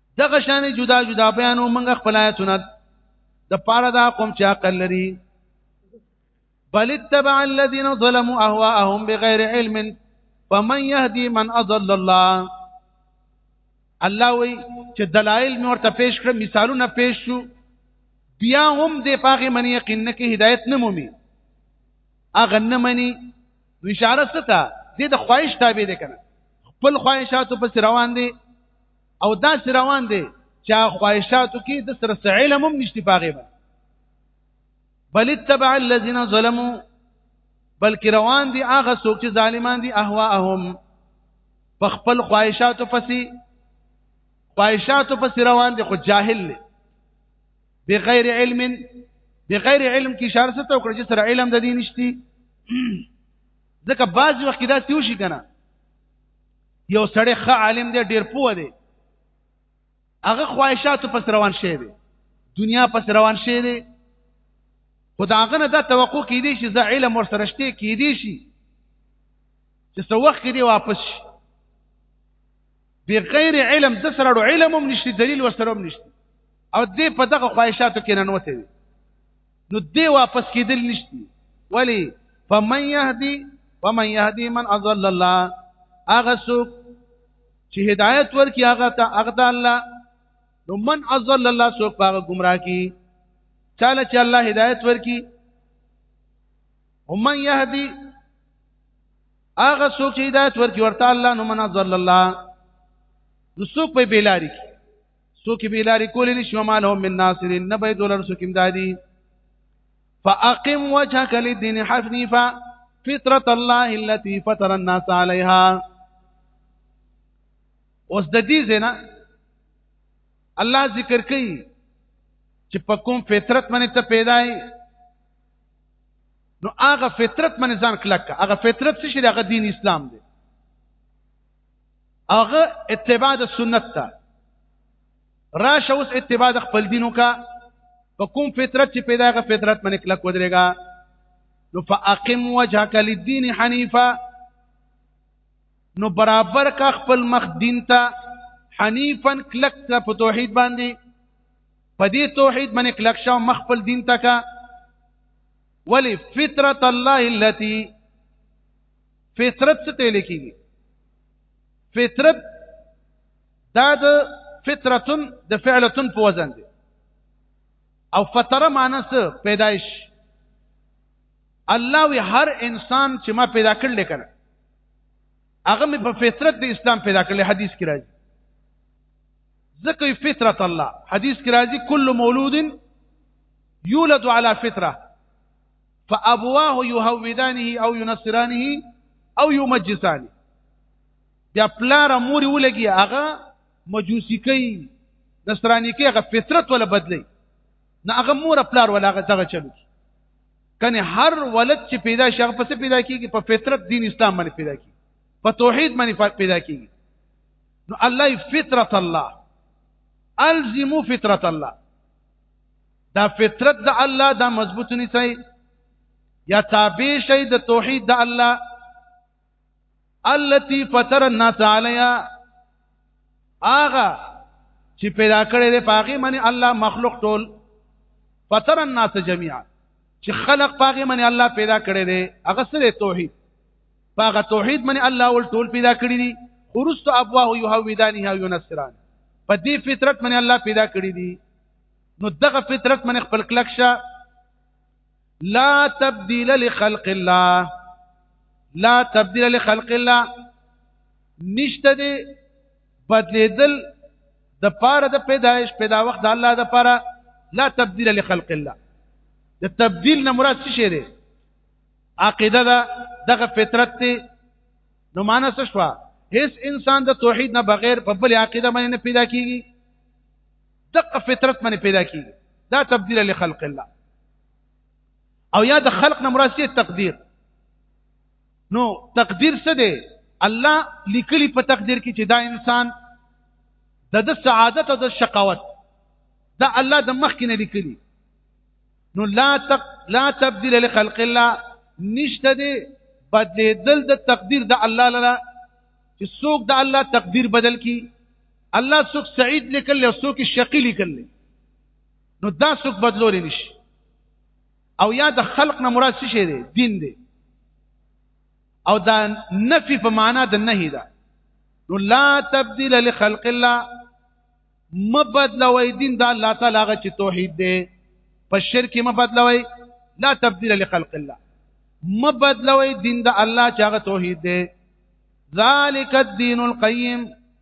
دغه شان جدا جدا بیانو موږ خپل آیتونه د پاره دا قوم چې عقل لري بل اتبع الذين ظلموا اهواءهم بغير علم فمن يهدي من اضل الله الله وی چې دلایل مې ورته پیش کړ مثالونه پیش شو بیا هم د پاغه من یقین نه کې هدایت نه مومي اغه نه مني اشاره ستا دې د خواهش تابع دي کنه خپل خواهشاتو پس روان دي او دا چې روان دی چا خواهشاتو کې د سره څه علم هم نشته پاغه باندې بل اتبع الذين ظلموا بلکې روان دي هغه څوک چې ظالمان دي اهواهم په خپل خواهشاتو پسې خواهشاتو پسې روان دي خو جاهل دي بغیر علم بغیر علم کې اشاره ست او کړ چې سره علم د دې نشتی ځکه بعض وخت دا سیو شي کنه یو سړی ښه عالم دی ډیر پوه دی هغه خواهشاتو پس روان شي دی دنیا پس روان شي دی خو دا هغه نه دا توقع کیدی شي زه علم ورسره شته کیدی شي چې څو وخت دی واپس شي بغیر علم د سره علم هم نشته دلیل ورسره هم نشته او دې په دغه خواهشاتو کې ننوته دی نو دې واپس کېدل نشتی ولی فمن يهدي ومن يهدي من اضل الله هغه څوک چې هدایت ورکي هغه ته هغه د الله نو من اضل الله څوک هغه گمراه کی چاله چې الله هدایت ورکي ومن يهدي هغه څوک چې هدایت ورکي ورته الله نو من اضل الله نو څوک په بیلاری کی سوک به لارې کولې نشو مالهم من ناصرین نه به دولر سوک امدادي فاقم وجهك للدين حنيفا فطرة الله التي فطر الناس عليها اوس د دې زنا الله ذکر کوي چې په کوم فطرت باندې ته پیدا یې نو هغه فطرت باندې ځان کلک هغه فطرت څه شي هغه دین اسلام دی هغه اتباع د سنت ته راشه اوس اتباع د خپل دینو کا په کوم فطرت چې پیدا غ فطرت باندې کلک ودرېګا نو فاقم وجهك للدين حنيفا نو برابر کا خپل مخ دین ته حنیفا کلک ته په توحید باندې په دې توحید باندې کلک شاو مخ خپل دین ته کا ولی فطرت الله التي فطرت څه ته لیکيږي فطرت دا د فطرتن د فعلتن په وزن دی او فطره معنی څه پیدایش الله وی هر انسان چې ما پیدا کړل کنه هغه مې په فطرت د اسلام پیدا کړل حدیث کې راځي ذکر فطرت الله حدیث کې راځي کل مولود یولد علی فطره فابواه يهودانه او ينصرانه او يمجسانه بیا پلار مور ولګي هغه مجوسی کوي نصرانی کوي هغه فطرت ولا بدلی نه هغه مور پلار ولا هغه دغه چلو کنه هر ولد چې پیدا شغ پس پیدا کیږي په فطرت دین اسلام باندې پیدا کیږي په توحید باندې پیدا کیږي نو الله فطرت الله الزمو فطرت الله دا فطرت د الله دا مضبوط نیسي یا تابع شي د توحید د الله التي فطر الناس عليها اغه چې پیدا کړی دی پاغي منی الله مخلوق ټول فطر الناس جميعا چې خلق پاغي منی الله پیدا کړی دی هغه سره توحید پاغه توحید منی الله ول ټول پیدا کړی دی ورست ابواه يهودانه او ينصران په دې فطرت منی الله پیدا کړی دی نو دغه فطرت من خپل کلک شه لا تبديل لخلق الله لا تبديل لخلق الله نشته دي بدلیدل د پاره د پیدایش پیدا وخت د الله د پاره لا تبديل لخلق الله د تبديل نه مراد څه شي دي عقیده ده دغه فطرت ته نو معنا څه شو هیڅ انسان د توحید نه بغیر په بل عقیده باندې نه پیدا کیږي دغه فطرت باندې پیدا کیږي دا تبديل لخلق الله او یا د خلق نه مراد څه تقدیر نو تقدیر څه دی الله لیکلی په تقدیر کې چې دا انسان د د سعادت او د شقاوت دا الله د مخ کې نه لیکلی نو لا تق لا تبديل لخلق الله نشته دی بدلیدل د تقدیر د الله لپاره چې څوک د الله تقدیر بدل کی الله څوک سعید لیکل او څوک شقی لیکل نو دا څوک بدلول نشي او یا د خلق نه مراد څه شی دی دین دی او دا نفي په معنا د نهي ده نو لا تبديل لخلق الله مبدلوي دین دا الله تعالی غ چې توحید دی په شرک مبدلوي لا تبديل لخلق الله مبدلوي دین دا الله چې هغه توحید دی ذالک الدین القیم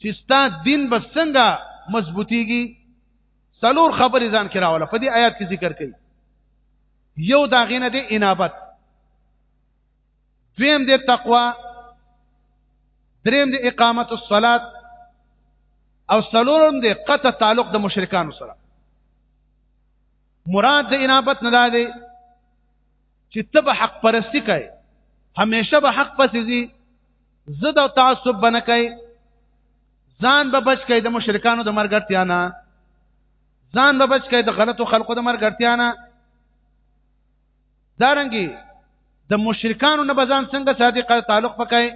چې ستا دین به څنګه مضبوطیږي څلور خبرې ځان کې راوله په دې آیات کې ذکر کړي یو دا غینه دی انابت دویم دی تقوا دریم دی اقامت الصلات او څلورم دی قطع تعلق د مشرکانو سره مراد د انابت نه دی چې ته به حق پرستی کوي همیشه به حق پسې ځي زه د تعصب بنه کوي ځان به بچ کوي د مشرکانو د مرګرتیا نه ځان به بچ کوي د غلطو خلقو د مرګرتیا نه دارنګي د مشرکانو نه بزان څنګه صادق تعلق پکای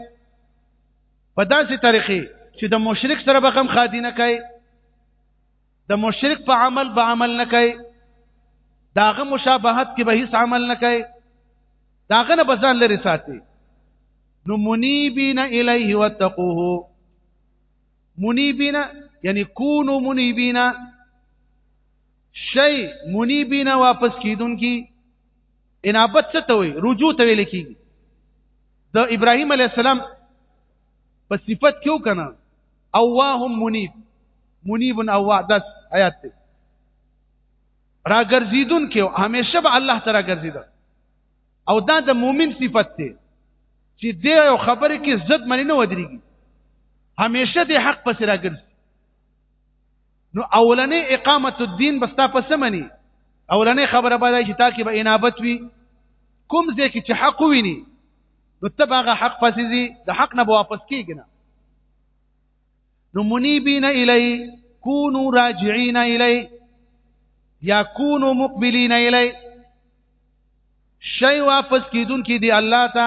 په داسې طریقې چې د مشرک سره به غم خادي نه کوي د مشرک په عمل به عمل نه کوي داغه مشابهت کې به هیڅ عمل نه کوي داغه نه بزان لري ساتي نو منيبين اليه واتقوه منيبين یعنی کونو منيبين شي منيبين واپس کیدون کی انابت څه ته وي رجوع ته ویل کیږي د ابراهيم عليه السلام په صفت کیو کنه اواهم منیب منیب اوا داس آیات دی را ګرځیدون کې همیشه به الله تعالی ګرځیدل او دا د مؤمن صفت دی چې د یو خبره کې عزت منی نه ودرېږي همیشه د حق پسې راګرځي نو اولنې اقامت الدین بستا پس منی اولنې خبره باندې چې تا کې به انابت وي کوم ځکه چې حق ویني نو تبغه حق پسې د حق نه واپس کیږي نه نو منیبین الی کونو راجعین الی یا کونو مقبلین الی شی واپس کیدون کې دی الله ته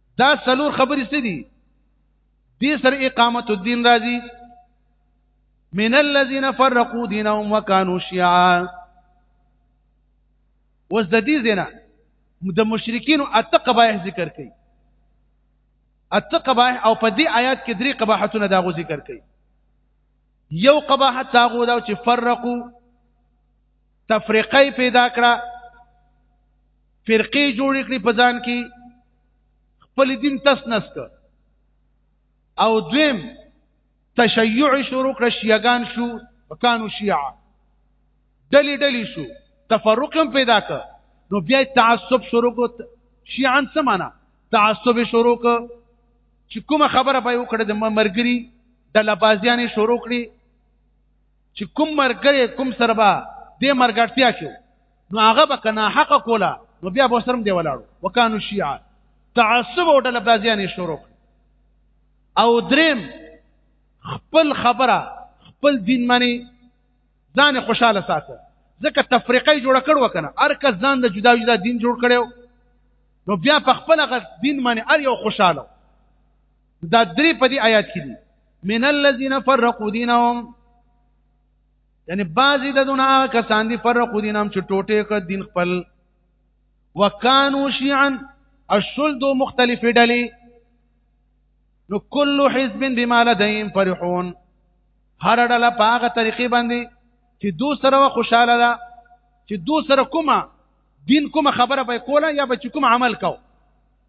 دا څلور خبرې څه دي دې سره اقامت الدین راځي من الذين فرقوا دينهم وكانوا شيعا وز د دې زنا د مشرکین اته قبایح ذکر کړي اته قبایح او په دې آیات کې درې قباحتونه دا غو ذکر کړي یو قباحت تاغو دا چې فرقو تفریقه پیدا کړه فرقې جوړ کړې په ځان کې خپل دین تس نس کړ او دویم تشیع شروع کړ شیعگان شو وکانو شیعه ډلی ډلی شو تفرق هم پیدا کړ نو بیا تعصب شروع کو شیعان څه معنا تعصب شروع کو چې کومه خبره به وکړه د مرګري د لبازیانې شروع کړي چې کوم مرګري کوم سره به دې مرګړتیا شو نو هغه به کنه حق کولا نو بیا به سرم دی ولاړو وکانو شیعه تعصب او ډله بازیانې شروع او دریم خپل خبره خپل دین منی ځان خوشاله ساته ځکه تفریقه جوړ کړ وکنه ارکه ځان د جدا جدا دین جوړ کړو نو بیا په خپل غ دین باندې ار یو خوشاله دا درې په دې آیات کې دي من الذين فرقوا دينهم یعنی بعضی د دونه کسان دي فرقوا دينهم چې ټوټه ک دین خپل وکانو شيعا الشل دو مختلف ډلې نو کل حزب بما لديهم فرحون هر ډله په هغه طریقې باندې چې دو سره خوشاله ده چې دو سره کومه دین کومه خبره به کوله یا به کوم عمل کوو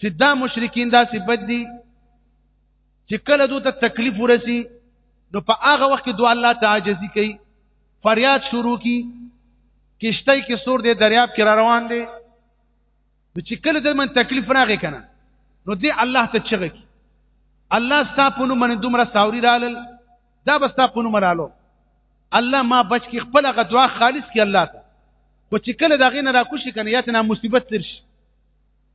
چې دا مشرکین دا صفت دي چې کله دوی ته تکلیف ورسی نو په هغه وخت کې دوی الله تعجزي کوي فریاد شروع کی کشته کې سور دی دریاب کې را روان دي نو چې کله د من تکلیف راغی کنه نو دی الله ته چغه کی الله ستاسو نو من دومره ساوري رالل دا بس تاسو نو مرالو الله ما بچ کی خپل غدوا خالص کی الله ته خو چې کله دا غینه را کوشي کنه یا ته مصیبت ترشي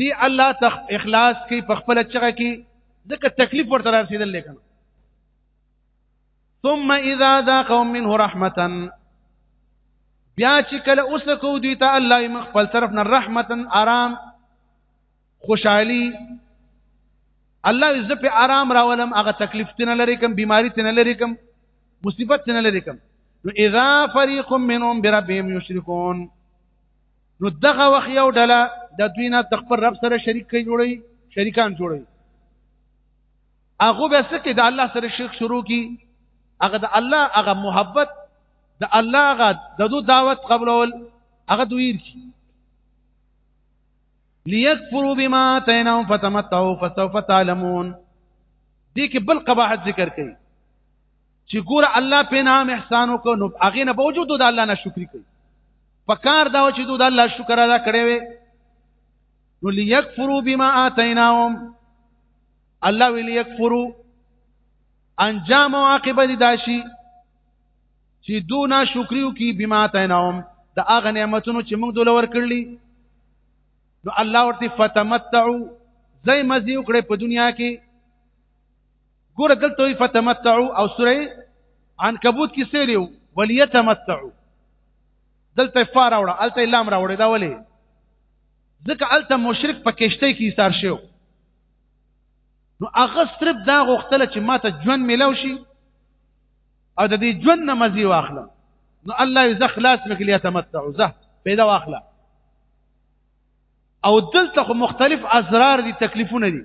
دی الله تخ اخلاص کې په خپل چغه کې دغه تکلیف ورته رسیدل لیکن ثم اذا ذاقوا منه رحمه بیا چې کله اوس کو دی ته الله یې خپل طرف نه رحمتا آرام خوشحالي الله یې په آرام راولم هغه تکلیف تنه لري کوم بیماری تنه لري کوم مصیبت تنه لري کوم نو اذا فريق منهم بربهم يشركون نو دغه وخت یو ډله د دوی نه د خپل رب سره شریک کوي جوړي شریکان جوړي هغه به سکه د الله سره شرک شروع کی هغه د الله هغه محبت د الله هغه د دو دعوت قبلول هغه دوی کی ليكفروا بما اتيناهم فتمتعوا فسوف تعلمون دې کې بل قباحت ذکر کړي چې ګور الله په نام احسان وکړو نو هغه نه باوجود د الله نه شکر کوي پکار دا چې د الله شکر ادا کړي وي نو ليکفروا بما آتيناهم الله ویل یکفرو انجام او عاقبه دي داشي چې دو نا شکریو کی بما تنهم د هغه نعمتونو چې موږ دلور کړلی نو الله ورته فتمتعو زي مزي وکړي په دنیا کې ګوره دلته وي فتمتعو او سوره عنکبوت کې څه لیو وليتمتعو دلته فا راوړه الته لام راوړه دا ولې ځکه الته مشرک په کشته کې ایثار شو نو هغه صرف دا غوښتل چې ماته ژوند ملو شي او د دې ژوند نه مزي واخلم نو الله یې زخلاص مکه ليتمتعو زه پیدا واخلم او دلته خو مختلف ازرار دي تکلیفونه دي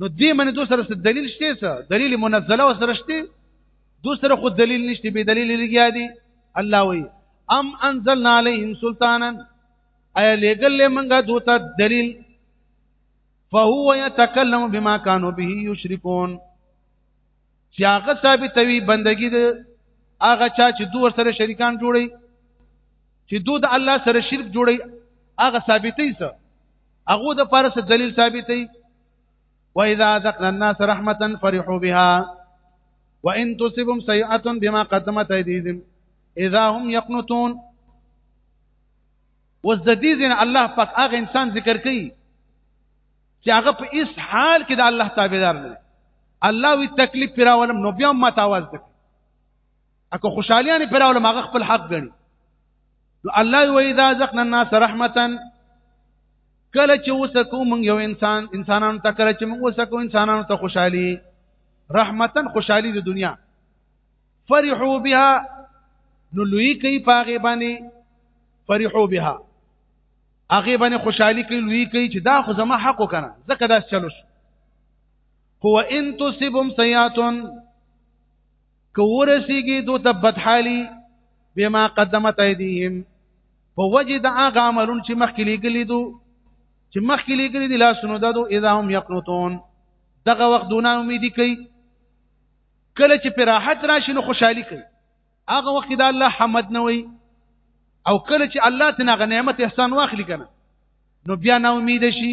نو دې منې دوه سره دلیل شته څه دلیل منزله او سره شته دوه سره خو دلیل نشته به دلیل لګیا دي الله وی ام انزلنا عليهم سلطانا اي لګل منګه دوته دلیل فهو يتكلم بما كانوا به يشركون چې هغه ثابتوي بندگی د هغه چا چې دوه سره شریکان جوړي چې دوی د الله سره شرک جوړي هغه ثابتې څه هغه د پاره څه دلیل ثابتې واذا ذقنا الناس رحمه فرحوا بها وان تصبهم سيئه بما قدمت ايديهم اذا هم يقنطون وزديزن الله پاک هغه انسان ذکر کوي چې هغه په اس حال کې د الله تابعدار نه الله وی تکلیف پیراولم نو بیا ما تاواز تک اکه خوشالیانه پر اول ماغه خپل حق غني نو الله و اذا ذقنا الناس رحمتا کله چې وسکو مونږ یو انسان انسانانو ته کله چې مونږ وسکو انسانانو ته خوشحالي رحمتا خوشحالي د دنیا فرحو بها نو لوی کوي پاغه باندې فرحو بها هغه باندې خوشحالي کوي لوی کوي چې دا خو زما حق وکنه ځکه دا چلو شو هو ان تصبهم سیئاتون که ورسیږي دو ته بدحالي بما قدمت ايديهم په وجه د هغه عملون چې مخکې لګلې دو چې مخکې لګلې دي لاسونو ددو اذا هم يقنطون دغه وخت دونه امیدي کوي کله چې پر راحت راشي نو خوشحالي کوي هغه وخت د الله حمد نه وي او کله چې الله تنه غنیمت احسان واخلي کنه نو بیا نه امید شي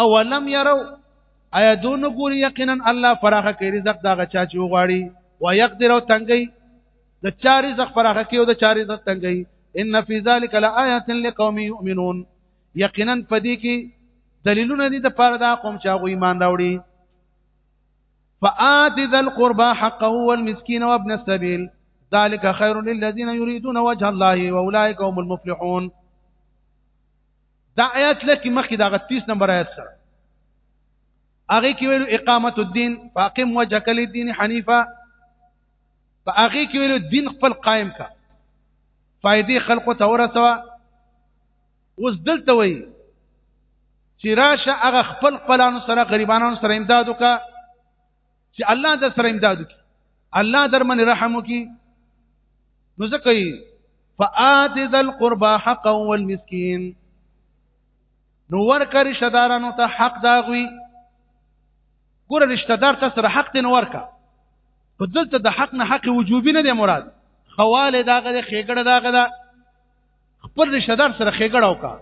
او لم يروا ایا دون ګور یقینا الله فراخه کوي رزق دا غچا چې وغواړي ويقدر او تنګي د چا رزق فراخه کوي او د چا رزق تنګي ان فی ذلک لآیات لقوم یؤمنون یقینا پدې کې دلیلونه دي د پاره دا قوم چې هغه ایمان راوړي فآت ذا القربى حقه والمسكين وابن السبيل ذلك خير للذين يريدون وجه الله واولئك هم المفلحون دا آیات لکه مخکې دا 30 نمبر آیات سره هغه کې ویلو اقامت الدين فاقم وجهك للدين حنيفا په هغه کې ویلو دین خپل قائم کا فائدې خلقو ته ورسوا اوس دلته وایي چې راشه هغه خپل خپلانو سره غریبانو سره امداد وکړه چې الله در سره امداد وکړي الله در باندې رحم وکړي نو ځکه فآت ذا القربى حقا والمسكين نو ورکه رشتہ دارانو ته حق داغوي ګوره رشتہ دار ته سره حق دین ورکه په دلته د حق نه حق وجوبي نه دی مراد خواله داغه د خېګړه داغه ده خپل رشتہ دار سره خېګړه وکا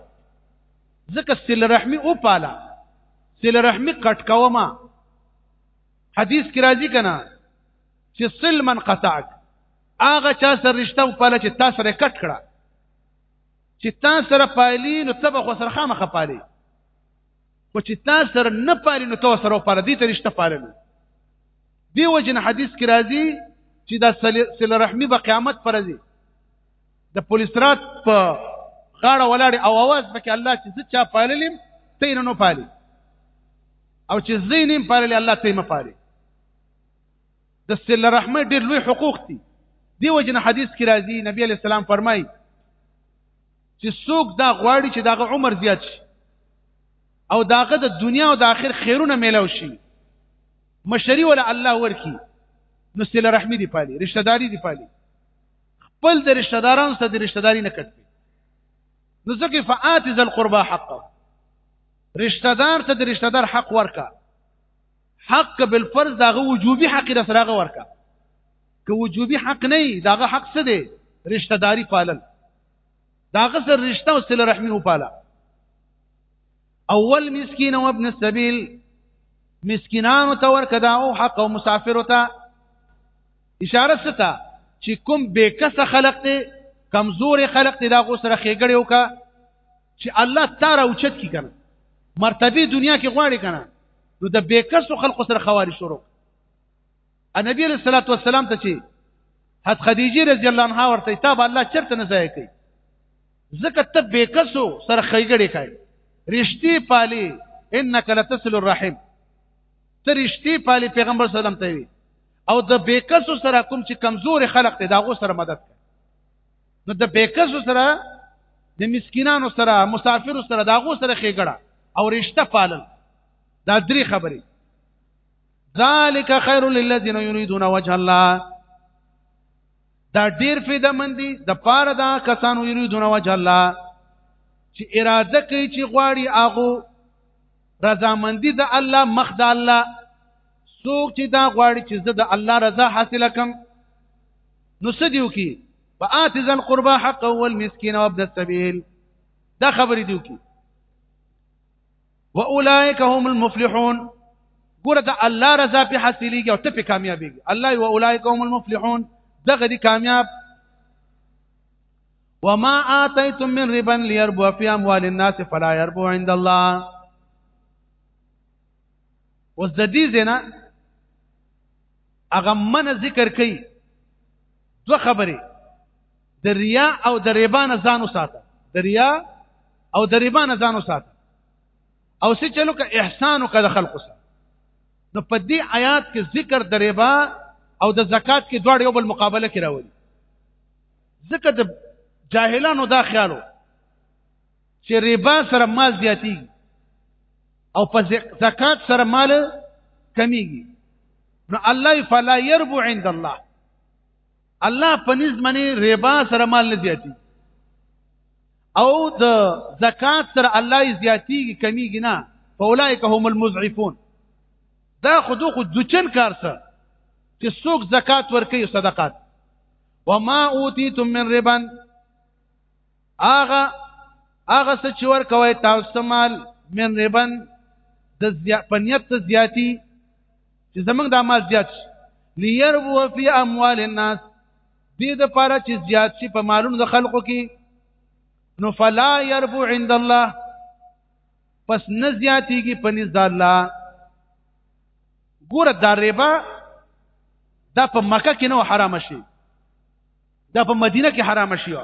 ځکه سل رحمی او پالا سل رحمی کټ کوما حدیث کې راځي کنا چې سل من قطعت اغه چا سره رشتہ او پالا چې تاسو سره کټ کړه چې تاسو سره پالي نو تبه خو سره خامخه پالي خو چې تاسو سره نه پالي نو تاسو سره پالا دي ته رشتہ پالل دی وجن حدیث کې راځي چې دا سل رحمی به قیامت پر راځي د پولیسرات په غاړه ولاړ او اواز پکې الله چې زه چا پاللم ته نه نو پالي او چې زینم پاللی الله ته مې پالي د صله رحمه ډېر لوی حقوق دي دی وجنه حدیث کې راځي نبی علی السلام فرمایي چې څوک دا غواړي چې دغه عمر زیات شي او داغه د دنیا او د آخر خیرونه میلاو شي مشری ولا الله ورکی نو سله رحمی دی پالي رشتہ داری دی پالي خپل د رشتہ دارانو سره د رشتہ داری نه کټ نو ځکه فآت ذل قربا حقه رشتہ دار ته د رشتہ دار حق ورکا حق بالفرض داغه وجوبي حق را سره ورکا که وجوبي حق نه داغه حق څه دی رشتہ داری پالل داغه سره رشتہ او صله رحمی او پالا اول مسکین او ابن السبیل مسکینانو ته ورکا دا او حق او مسافر ته اشاره ستا چې کوم بیکس خلق دی کمزور خلق دی دا غو سره خېګړې وکا چې الله تعالی اوچت کی کنه مرتبه دنیا کې غواړي کنه نو د بیکس خلق سره خواري شروع نبی علیہ الصلوۃ والسلام ته چې حضرت خدیجه رضی الله عنها ورته تا به الله چرته نه ځای کوي زکه ته بیکسو سره خېګړې کوي رشتي پالي انك لتصل الرحم ته رشتي پالي پیغمبر صلی الله علیه وسلم ته وي او د بیکسو سره کوم چې کمزور خلق دی داغو سره مدد کوي نو د بیکسو سره د مسکینانو سره مسافرو سره داغو سره خېګړه او رشتہ پالل دا درې خبرې ذالک خیر للذین یریدون وجه الله دا ډیر فیده مندي د پاره دا کسانو یریدون وجه الله چې اراده کوي چې غواړي هغه رضامندي د الله مخ د الله څوک چې دا غواړي چې زه د الله رضا حاصله کم نو سدیو کی فآت ذل قربا حق والمسكين وابن السبيل دا خبرې دیو کی واولائک هم المفلحون ګوره د الله رضا په حاصلېږي او ته په کامیابېږي الله او اولایک هم المفلحون دغه دي کامیاب وما آتيتم من ربا ليربو في أموال الناس فلا يربو عند الله اوس د دې زنا هغه من ذکر کوي دوه خبرې د ریا او د ربا نه ځان وساته د ریا او د ربا نه ځان وساته او سې چلو که احسان او که د خلقو سره نو په دې آیات کې ذکر د ربا او د زکات کې دواړه یو بل مقابله کې راوړي ځکه د جاهلانو دا خیالو چې ربا سره مال زیاتیږي او په زکات سره مال کمیږي نو الله فلا يربو عند الله الله په نس منی ربا سره مال نه زیاتی او د زکات سره الله زیاتیږي کمیږي نه فاولائک هم المضعفون دا خودو خود دچن کار سره چې څوک زکات ورکوي صدقات وما اوتیتم من ربا هغه هغه څه چې ورکوي تاسو مال من ربن د پنیت ته زیاتی چې زمنګ د مال زیات شي ليربو فی اموال الناس دې د پاره چې زیات شي په مالونو د خلقو کې نو فلا يربو عند الله پس نه زیاتیږي په نزد الله ګوره دا ربا دا په مکه کې نو حرام شي دا په مدینه کې حرام شي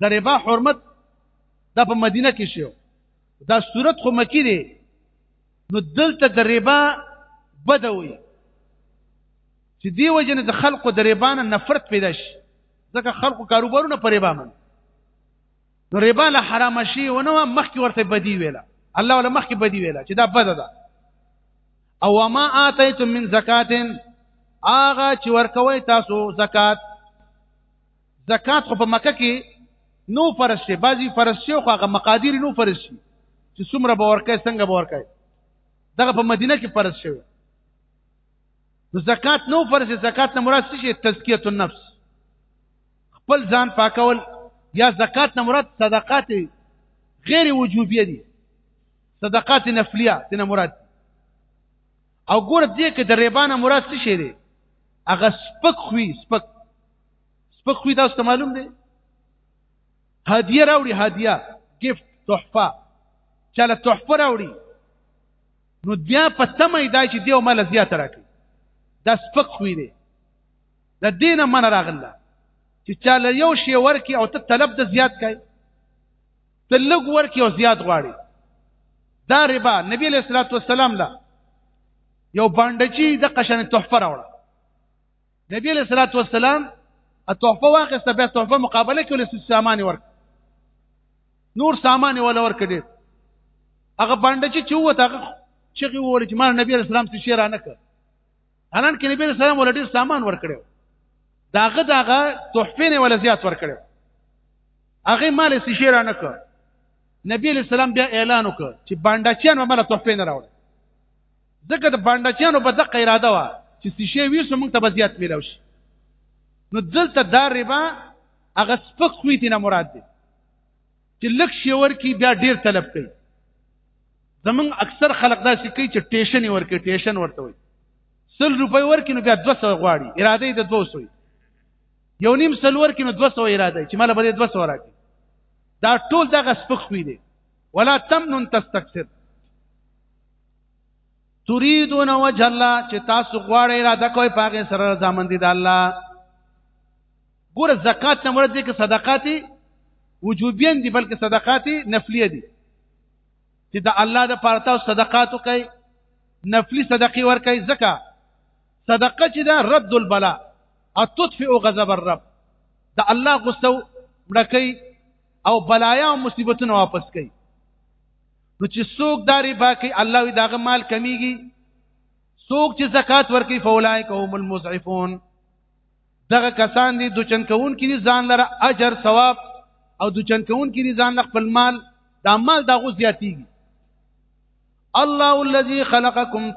د ربا حرمت دا په مدینه کې شي دا صورت خو مکی دی نو دلته د ربا بدوي چې دی وجنه د خلکو د ربا نه نفرت پیدا شي ځکه خلکو کاروبارونه پر ربا من نو ربا له حرام شي ونه مخکې ورته بدی ویلا الله ولا مخکې بدی ویلا چې دا بده ده او ما آتیتم من زکاتن آغا چې ورکوي تاسو زکات زکات خو په مکه کې نو فرض شي بعضي فرض شي خو هغه مقادیر نو فرض شي چې څومره به ورکه څنګه به ورکه دغه په مدینه کې فرض شوی نو زکات نو فرض زکات نه مراد څه شي تزکیه النفس خپل ځان پاکول یا زکات نه مراد صدقات غیر وجوبیه دي صدقات نفلیه تنه مراد او ګور دې کې د ریبانه مراد څه شي دی هغه سپک خوې سپک سپک خوې تاسو ته معلوم دی هدیه راوړي هدیه گیفت تحفه چاله تحفه راوړي نو بیا په تمه دا چې دیو مال زیات راکړي دا سپک خوې دی د دینه من راغله چې چاله یو شی ورکی او ته طلب د زیات کای ته لږ ورکی او زیات غواړي دا ربا نبی علیہ الصلوۃ والسلام لا یو باندچی د قشن تحفه راوړه نبی علیہ الصلوۃ والسلام التحفه واخسته به تحفه مقابله کې ولې سامان ورک نور سامان ولا ورک دي هغه باندچی چې وته هغه چې وویل چې ما نبی علیہ السلام څه شي را نه کړ حالان کې نبی اسلام ول ډیر سامان ورکړو داغه داغه تحفه نه ول زیات ورکړو هغه مال سې شیر نه کړ نبی اسلام بیا اعلان وکړ چې باندچیان به مال تحفه نه راوړي ځکه د باندچیانو په دغه اراده و چې سشي وي سو موږ ته بزیات ملو شي نو دلته دا ربا هغه سپک خوې نه مراد دي چې لک شي ورکی بیا ډیر طلب کوي زمون اکثر خلک دا شي کوي چې ټیشن ورکی ټیشن ورته وي سل روپۍ ورکی نو بیا 200 غواړي اراده یې د 200 یو نیم سل ورکی نو 200 اراده چې مال به 200 راکړي دا ټول دغه سپخ وی دي ولا تمنن تستكثر تريدون وجه الله چې تاسو غواړئ اراده کوئ پاګه سره ځامن دي د الله ګوره زکات نه مراد دي که صدقات وجوبین دي بلکې صدقات نفلیه دي چې د الله د پاره تاسو صدقات کوي نفلی صدقې ور کوي زکه صدقه چې دا رد البلا او تطفئ غضب الرب د الله غصه مړکې او بلایا او مصیبتونه واپس کوي نو چې څوک داري باقي الله وی داغه مال کمیږي څوک چې زکات ورکي فولای کوم المضعفون دغه کسان دي د چنکون کې دي ځان لره اجر ثواب او د چنکون کې دي ځان لره خپل مال دا مال دا غو زیاتیږي الله الذي خلقكم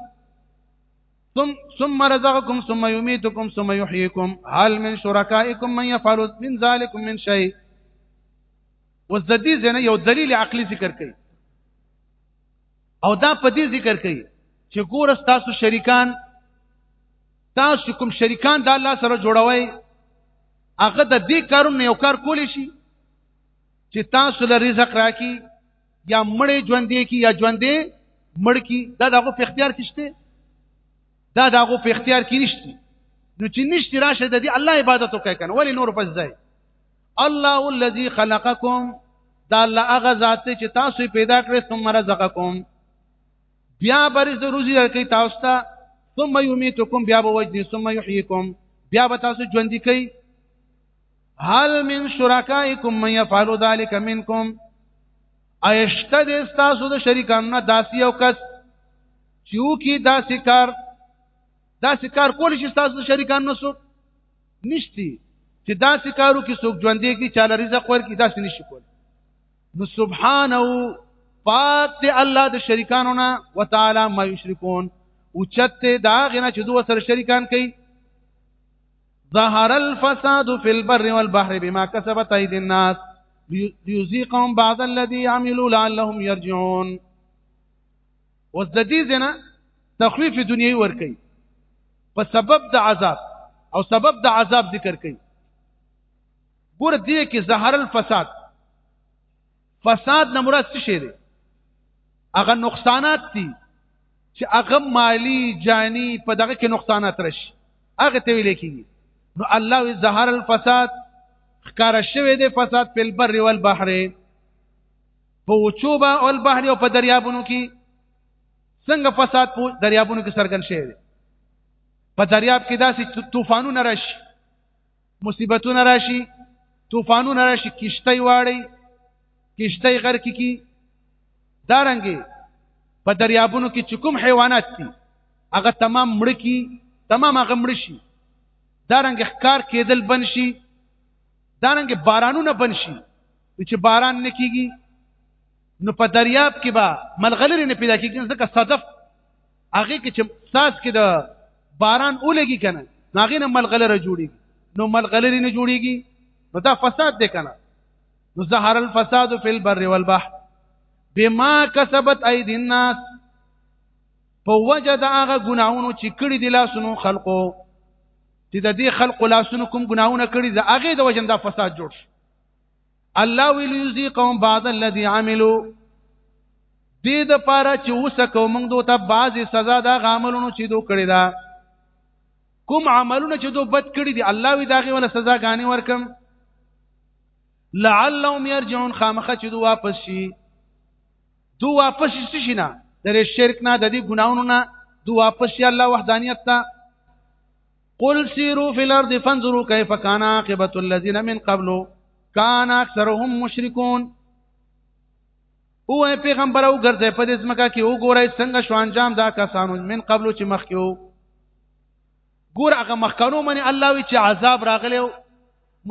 ثم ثم رزقكم ثم يميتكم ثم يحييكم هل من شركائكم من يفعل من ذلك من شيء وزدي زنه یو دلیل عقلی ذکر کړي او دا په دې ذکر کړي چې ګور تاسو شریکان تاسو کوم شریکان د الله سره جوړوي هغه د دې کارونو یو کار کولی شي چې تاسو له رزق راکړي یا مړې ژوندې کی یا ژوندې مړ کی دا دغه په اختیار کې شته دا دغه په اختیار کې نشته نو چې نشته راشه د دې الله عبادت وکړي کنه ولی نور پس ځای الله الذي خلقکم دا الله هغه ذات چې تاسو پیدا کړې ثم رزقکم بیا برز د روزي درکې تاسو ته ثم یمیتکم بیا به وجنی ثم یحییکم بیا به تاسو ژوند کوي هل من شرکائکم من یفعل ذلک منکم ایشته د تاسو د شریکانو نه داسې یو کس چې وکي داسې کار داسې کار کول شي تاسو د شریکانو نه څوک نشتی چې داسې کارو کې څوک ژوندې کې چاله رزق ورکړي داسې نشي کول نو سبحانه پاک دی الله د شریکانو نه وتعالى ما یشرکون او چته دا غنه چې دوه سره شریکان کوي ظهر الفساد في البر والبحر بما كسبت ايدي الناس ليذيقهم بعض الذي عملوا لعلهم يرجعون اوس د دې زنه تخفیف دنیوي ور کوي په سبب د عذاب او سبب د عذاب ذکر کوي ګور دې کې ظهر الفساد فساد نه مراد څه شی دی هغه نقصانات دي چې هغه مالی جانی په دغه کې نقصانات راشي هغه ته ویل کېږي نو الله وی ظهر الفساد خکار شوی دی فساد په البر او البحر په وچوبه او البحر او په دریابونو کې څنګه فساد په دریابونو کې سرګن شوی دی په دریاب کې داسې طوفانونه راشي مصیبتونه راشي طوفانونه راشي کشتۍ واړي کشتۍ غرق کی دارنګي په دریابونو کې چې کوم حیوانات دي هغه تمام مړ کی تمام هغه مړ شي دارنګ ښکار کېدل بن شي دارنګ بارانونه بن شي چې باران نه کیږي نو په دریاب کې به ملغلره نه پیدا کیږي ځکه صدف هغه کې چې تاسو کې د باران اولګي کنه هغه نه ملغلره جوړي نو ملغلره نه جوړيږي نو دا فساد دی کنه نو ظهر الفساد فی البر والبحر بما کسبت ايدي الناس په وجه د هغه ګناونو چې کړی دي لاسونو خلقو چې د دې خلقو لاسونو کوم ګناونه کړی د هغه د وجه دا فساد جوړ شو الله ویل یذیقهم بعض الذی عملو دې د پاره چې اوسه کوم موږ دوته بعضی سزا دا غاملونو چې دوه کړی دا کوم عملونه چې دوه بد کړی دي الله وی داغه ولا سزا غانی ورکم لعلهم يرجعون خامخه چې دوه واپس شي دوه واپس شي نه د شرک نه د دې ګناونو نه دوه واپس شي الله وحدانیت ته قل سیرو فی الارض فانظروا کیف کان عاقبت الذین من قبل کان اکثرهم مشرکون او پیغمبر او ګرځي په دې ځمکه کې وګورئ څنګه شو انجام دا کسانو من قبل چې مخکیو ګور هغه مخکانو منی الله وی چې عذاب راغلی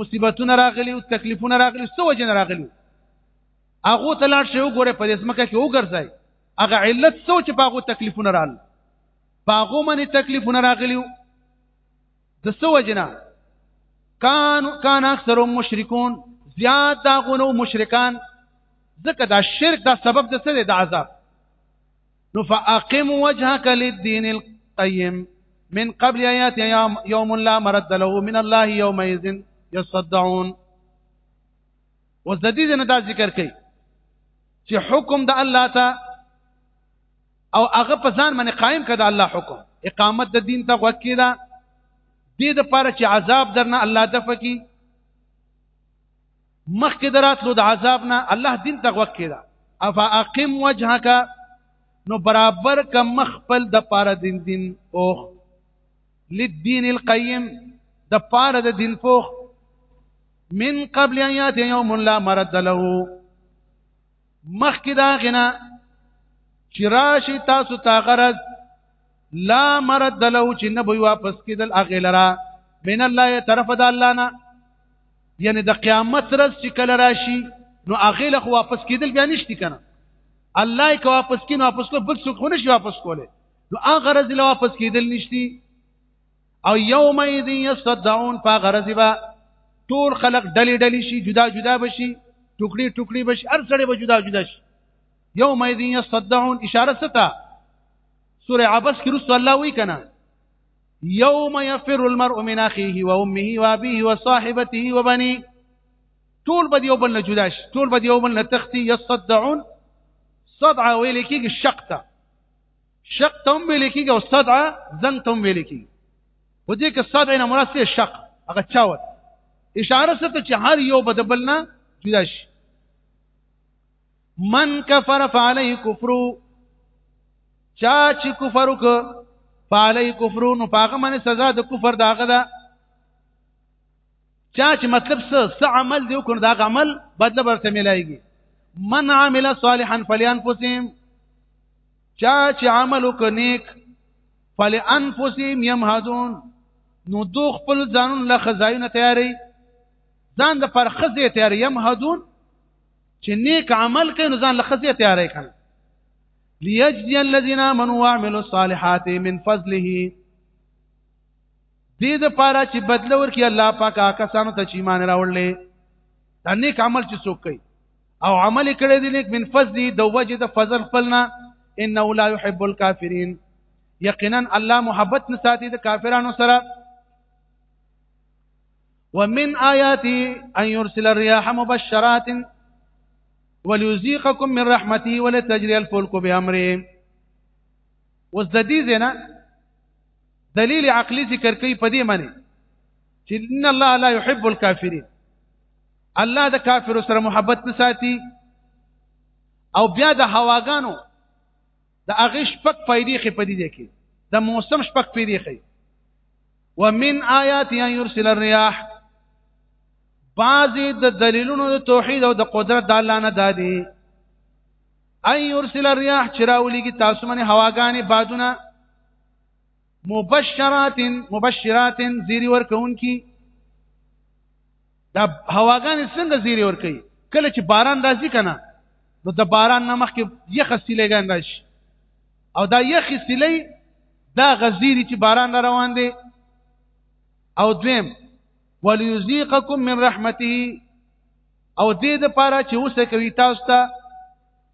مصیبتونه راغلی او تکلیفونه راغلی څه وجه راغلی هغه تلاړ شي وګوره په دې ځمکه کې وګرځي هغه علت څه چې په هغه تکلیفونه راغلی باغو منی تکلیفونه راغلیو د سو وجنا کان کان اکثر مشرکون زیاد دا غنو مشرکان ځکه دا شرک دا سبب د څه د عذاب نو فاقم وجهك للدين القيم من قبل ايات يوم لا مرد له من الله يومئذ يصدعون وزديد نه دا ذکر کوي چې حکم د الله ته او هغه په ځان باندې قائم کړه الله حکم اقامت د دین ته وکی دا دې د پاره چې عذاب درنه الله دفع کی مخکې دراتلو د عذاب نه الله دین ته وکی دا افا اقم وجهک نو برابر ک مخفل د پاره دین دین اوخ للدین القیم د پاره د دین فوخ من قبل ان یات یوم لا مرد له مخکې دا غنا چې راشي تاسو ته غرض لا مرد له چې نه به واپس کېدل هغه لرا من الله طرف د الله نه یعنی د قیامت ورځ چې کله راشي نو هغه له واپس کېدل بیا نشتی کنه الله یې واپس کین واپس کو بل څوک نه شي واپس کوله نو هغه ورځ له واپس کېدل نشتی او یوم اذ یصدعون په غرضی با ټول خلق ډلی ډلی شي جدا جدا بشي ټوکړي ټوکړي بشي هر سړی به جدا جدا شي یوم اذ یصدعون اشاره ستا سوره عبس کې رسول الله وی کنه يوم يفر المرء من اخيه وامه وابيه وصاحبته وبنيه ټول به یو بل نه جدا شي ټول به یو بل نه تختی یصدعون صدع ویل کېږي شق ته شق ته هم ویل کېږي او صدع زنګ ته هم ویل کېږي خو دې کې صدع نه مراد څه شق هغه چاوت اشاره ستو چې هر یو به د بل نه جدا شي من کفر فعليه کفر چا چې کفر وک فعليه کفر نو پاغه باندې سزا د کفر داغه ده چا چې مطلب څه څه عمل دی وکړ دا عمل بدله ورته ملایږي من عمل صالحا فلانفسهم چا چې عمل وکړ نیک فلانفسهم يمهدون نو دو خپل ځانون له خزایونه تیاری ځان د پر خزې تیاری يمهدون چې نیک عمل کوي نو ځان له خزې تیاری کړي ليجزي الذين آمنوا وعملوا الصالحات من فضله دې د پاره چې بدله ورکړي الله پاک هغه کسانو ته چې ایمان راوړل دا نیک عمل چې څوک کوي او عمل کړي دي نیک من فضل د وجه د فضل خپلنا انه لا يحب الكافرين یقینا الله محبت نه ساتي د کافرانو سره ومن آياته أن يرسل الرياح مبشرات وليذيقكم من رحمته ولتجري الفلك بأمره وزددي زنا دلیل عقلی ذکر کوي په دې معنی چې ان الله لا يحب الكافرين الله د کافر سره محبت نه ساتي او بیا د هواګانو د هغه شپک پیدې خې پدې دي کې د موسم شپک پیدې خې ومن آیات ان يرسل الرياح بعضی د دلیلونو د توحید او د قدرت د الله نه دادي ان يرسل الرياح چراولېږي تاسو باندې هواګانې بادونه مبشرات مبشرات زیری ورکون کی دا هواګان څنګه زیری ور کوي کله چې باران راځي کنه نو د باران نه مخکې یخ سیلېګان راشي او دا یخ سیلې دا غزيري چې باران را روان دی او دویم وليذيقكم من رحمته او دې د پاره چې اوسه کوي تاسو ته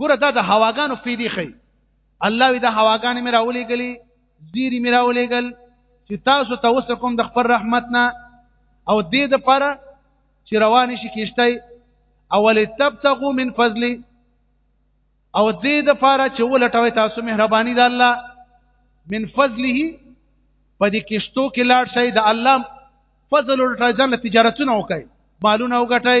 ګوره دا د هواګانو فیدی خي الله وی د هواګانې مې راولې غلي زیری مې راولې غل چې تاسو ته اوس کوم د خپل رحمت نه او دې د پاره چې روان شي کیشتای اول تبتغوا من فضل او دې د پاره چې ولټوي تاسو مهرباني د الله من فضله په دې کیشتو کې لاړ شي د الله فضل ولټوي ځان تجارتونه وکړي مالونه وګټي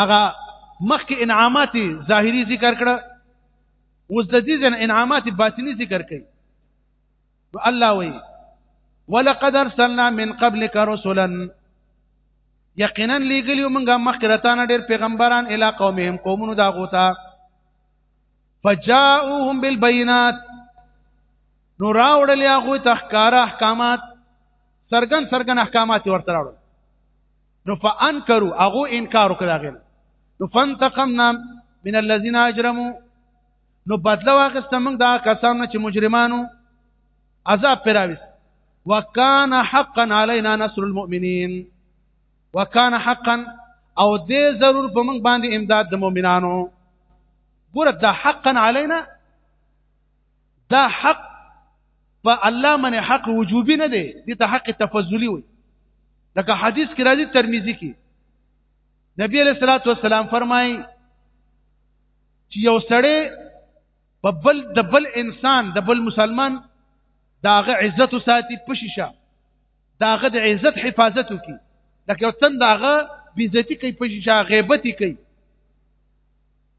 هغه مخکې انعامات ظاهري ذکر کړه اوس د دې ځن انعامات باطني ذکر کړي نو الله وی ولقد ارسلنا من قبلك رسلا یقینا لګلیو موږ مخکې راتانه ډېر پیغمبران اله قومهم قومونو دا غوتا فجاءوهم بالبينات نو راوړل هغه تخکار احکامات سرګن سرګن احکامات ورته راوړل نو فانکروا هغه انکار وکړ هغه نو فانتقمنا من الذين اجرموا نو بدله واخست موږ دا کسان چې مجرمانو عذاب پراويس وکان حقا علينا نصر المؤمنين وکان حقا او دې ضرور په موږ باندې امداد د مؤمنانو ګوره دا حقا علينا دا حق په الله من حق وجوبي نه دی دي ته حق تفضلی وي لکه حدیث کې راځي ترمذی کې نبی علیہ الصلوۃ والسلام فرمایي چې یو سړی په بل د بل انسان د بل مسلمان داغه عزت ساتي پشیشه داغه د عزت حفاظت وکي لکه یو تن داغه بیزتی کوي پشیشه غیبت کوي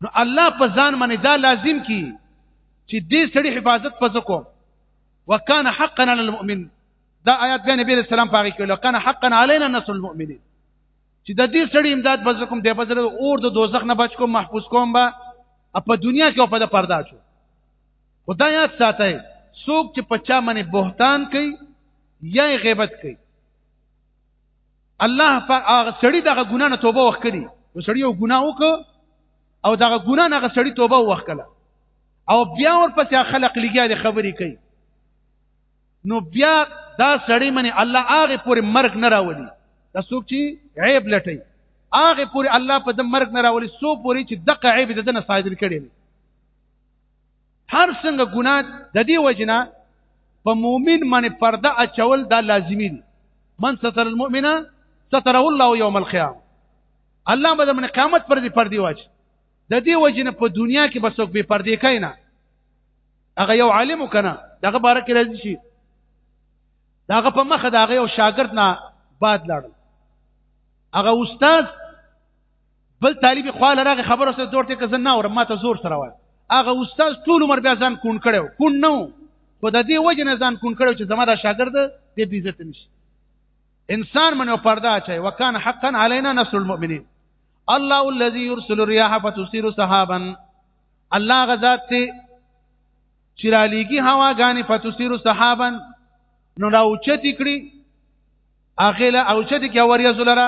نو الله په ځان باندې دا لازم کی چې دې سړي حفاظت پز کو وکانه حقا علی المؤمن دا آیات بیا نبی رسول الله پاږي کله کانه حقا علینا نصر المؤمنین چې د دې سړي امداد پز کوم د پزره اور د دوزخ نه بچ کوم محفوظ کوم با په دنیا کې په د پردا شو خدای یاد ساتي څوک چې پچا منی بهتان کوي یا غیبت کوي الله په هغه سړی دغه ګنا نه توبه وکړي و سړی یو ګنا وکړ او دغه ګنا نه هغه سړی توبه وکړه او بیا ورپسې خلق لګیا دي خبرې کوي نو بیا دا سړی منی الله هغه پورې مرګ نه راولي دا څوک چې عیب لټي هغه پورې الله په د مرګ نه راولي سو پورې چې دغه عیب د دنه صادر کړي هر څنګه ګناه د دې وجنه په مؤمن باندې پرده اچول دا لازمی دي من ستر المؤمنه ستره الله یوم القیامه الله به من قیامت پر دې پردي واچ د دې وجنه په دنیا کې بسوک به پردې کینا هغه یو عالم کنه دغه بارک راځي شي دغه په مخه دغه یو شاګرد نه باد لاړ هغه استاد بل طالب خو لرغه خبره سره زور ته کزن نه اور ما ته زور سره وای هغه استاد ټول عمر بیا ځان کون کړو کون نو خو د دې وجه نه ځان کون کړو چې زما د شاګرد دې بي عزت نشي انسان منو پردا چي وکانه حقا علينا نصر المؤمنين الله الذي يرسل الرياح فتثير سحابا الله غزاد ته چرالیږي هوا غاني فتثير سحابا نو راوچت کړي اخله اوچت کې اوریا زلره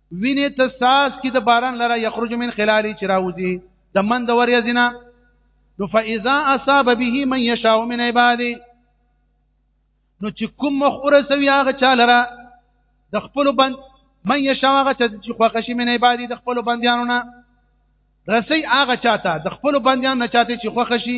وینه تساس کی د باران لره یخرج من خلالی چراوزی د من د وریزنا نو فاذا اصاب به من یشاء من عباده نو چې کوم مخوره سوی هغه چا لره د خپل بند من یشاء هغه چې خوښ شي من عباده د خپل بندیانو نه رسی هغه چاته د خپل بندیانو نه چاته چې خوښ شي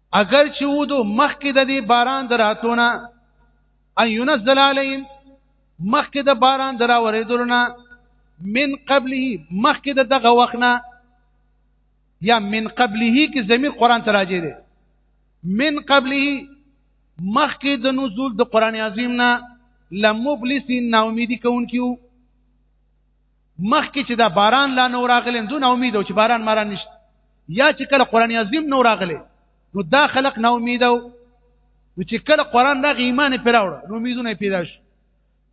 اگر چې ودو مخکې د دې باران دراتونه ان ينزل عليهم مخکې د باران درا ورېدلونه من قبله مخکې د دغه وخنه یا من قبله کې زمير قران ته راځي دي من قبله مخکې د نزول د قران عظیم نه لمبلسین ناامیدی کون کیو مخکې چې دا باران لا نو راغلی نو نه امید او چې باران ماران نشته یا چې کله قران عظیم نو راغلی نو دا خلق نه امید او نو چې کله قران راغی ایمان پر راوړ نو امیدونه پیدا شو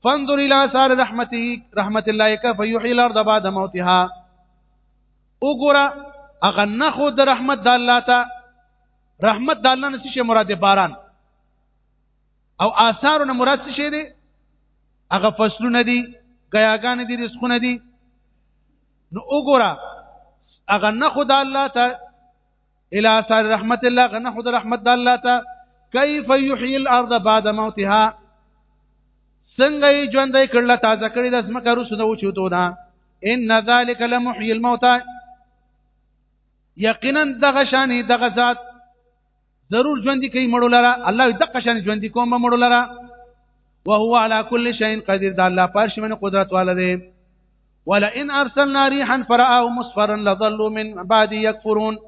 فانظر الى اثار رحمته رحمت الله كيف يحيي الارض بعد موتها وګوره اغه نه خو د رحمت د الله ته رحمت د الله نه څه مراد باران او آثار نه مراد څه شي دي هغه فصلونه دي غیاګان دي رزقونه دي نو وګوره هغه نه خدای الله ته الى اثار رحمت الله غنه خدای رحمت د الله ته کیف یحیی الارض بعد موتها څنګه یې ژوندې کړل تازه کړی د اسمه کارو سره وچوتو دا ان ذالک لمحی الموتى یقینا دغه شانی دغه ذات ضرور ژوند کوي مړو لره الله دغه شان ژوند کوم مړو لره وهو على كل شيء قدير دا الله پارش من قدرت والده ولئن ارسلنا ريحا فرآه مصفرا لظلوا من بعد يكفرون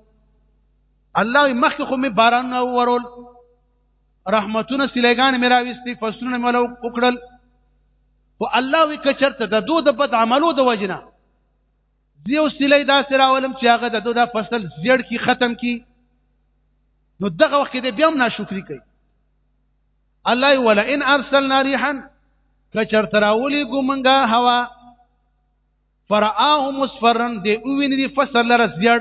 الله مخکې خو می باران نه ورول رحمتونه سلیګان مې راوستي فصلونه مې وکړل او الله وی کچرته د دوه د بد عملو د وجنه زه او سلی دا سره راولم چې هغه د دوه فصل زیړ کی ختم کی نو دغه وخت دې بیا هم ناشکری کوي الله ولا ان ارسلنا ريحا کچر تراولی ګمنګا هوا فرآه مصفرن دې اوینې فصل لره زیړ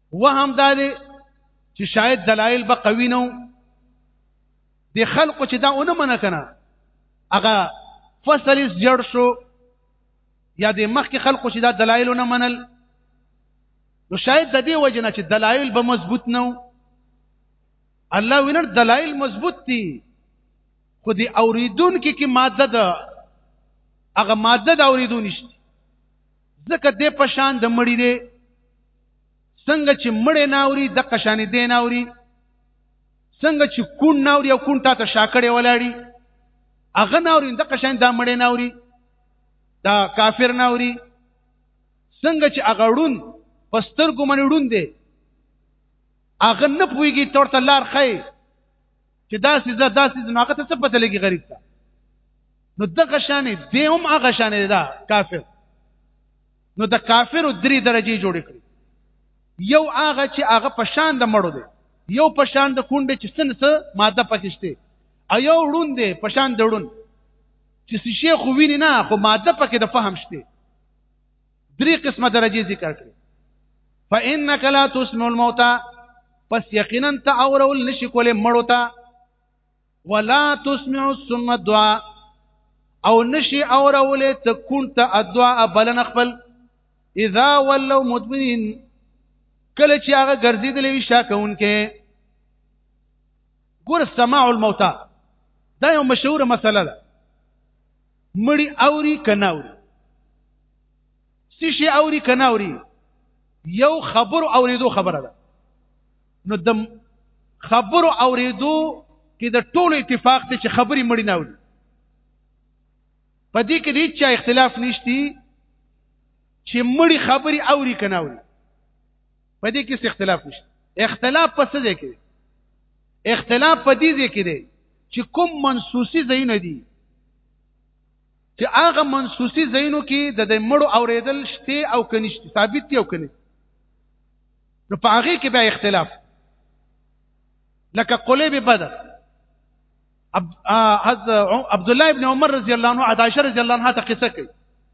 وهم دا دی چې شاید دلایل به قوي نه د خلکو چې دا ونه منه کنه هغه فصل یې جوړ شو یا د مخکې خلکو چې دا دلایل نه منل نو شاید د دې وجه نه چې دلایل به مضبوط نه الله وینر دلایل مضبوط دي خو دې اوریدون کې کې ماده ده هغه ماده د اوریدون نشته ځکه دې په شان د مړی دی څنګه چې مړې ناوري د قشانې دی ناوري څنګه چې کون ناوري او کون ته شاکړې ولاړی هغه ناوري د قشان د مړې ناوري دا کافر ناوري څنګه چې هغه ړون پستر ګمنډون دی هغه نه پويږي تورته لار خې چې دا سیزه دا سیزه نو هغه ته څه پته لګي غریب ته نو دغه شانې دی هم هغه شانې دا کافر نو د کافر درې درجه جوړ کړي یو هغه چې هغه په شان د مړو دی یو په شان د کونډه چې سن څه ماده پکشته ایو ړوند دی په شان د ړوند چې شیخ ویني نه خو ماده پکې د فهم شته درې قسمه درجه ذکر کړې فانك لا تسمع الموتى پس یقینا ته اورول نشي کولې مړو ته ولا تسمع السم الدعاء او نشي اورولې ته کون ته الدعاء بلن خپل اذا ولوا مدبرين کله چې هغه ګرځیدلې وي شاکونکې ګور سماع الموتى دا یو مشهور مسله ده مړی اوري کنه اوري سشي اوري کنه اوري یو خبر اوریدو خبره ده نو د خبر اوریدو کې د ټولو اتفاق ته چې خبري مړی نه اوري په دې کې هیڅ اختلاف نشتی چې مړی خبري اوري کنه اوري په دې کې اختلاف نشته اختلاف په څه ځای کې اختلاف په دې ځای کې دی چې کوم منسوسی ځایونه دي چې هغه منسوسی ځایونو کې د د مړو اوریدل شته او کنيشته ثابت دی او کني نو په هغه کې بیا اختلاف لکه قلیب بدر عبد الله ابن عمر رضی الله عنه عائشه رضی الله عنها ته قصه کوي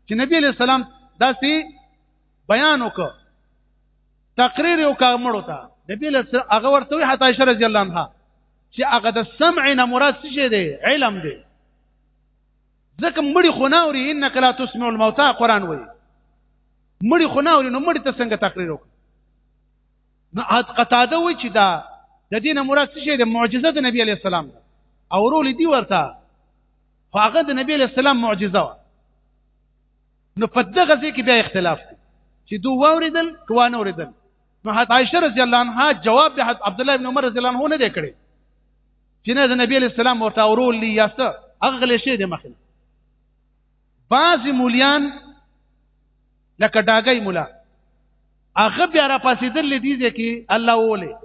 چې نبی علیہ السلام داسې بیان وکړ تقریر یو کا مړو ته نبی له سره هغه ورته وی حتی عائشہ رضی الله عنها چې هغه د سمع نه مراد څه دی علم دی ځکه مړي خو نه اوري انک لا تسمع الموتى قران وی مړي خو نه اوري نو مړي ته څنګه تقریر وکړي نو عاد قتاده وی چې دا د دینه مراد څه دی معجزه د نبی علی السلام او رول دی ورته هغه د نبی علی السلام معجزه و نو په دغه ځای کې بیا اختلاف دی چې دوه واوریدل کوا نه اوریدل نو حضرت عائشه رضی الله عنها جواب د حضرت عبد الله ابن عمر رضی الله عنه نه دی کړی چې نه د نبی اسلام ورته اورول لی یاسته اغلی شی د مخنه بعض مولیان لکه ډاګی مولا هغه بیا را پاسېدل دي ځکه الله وله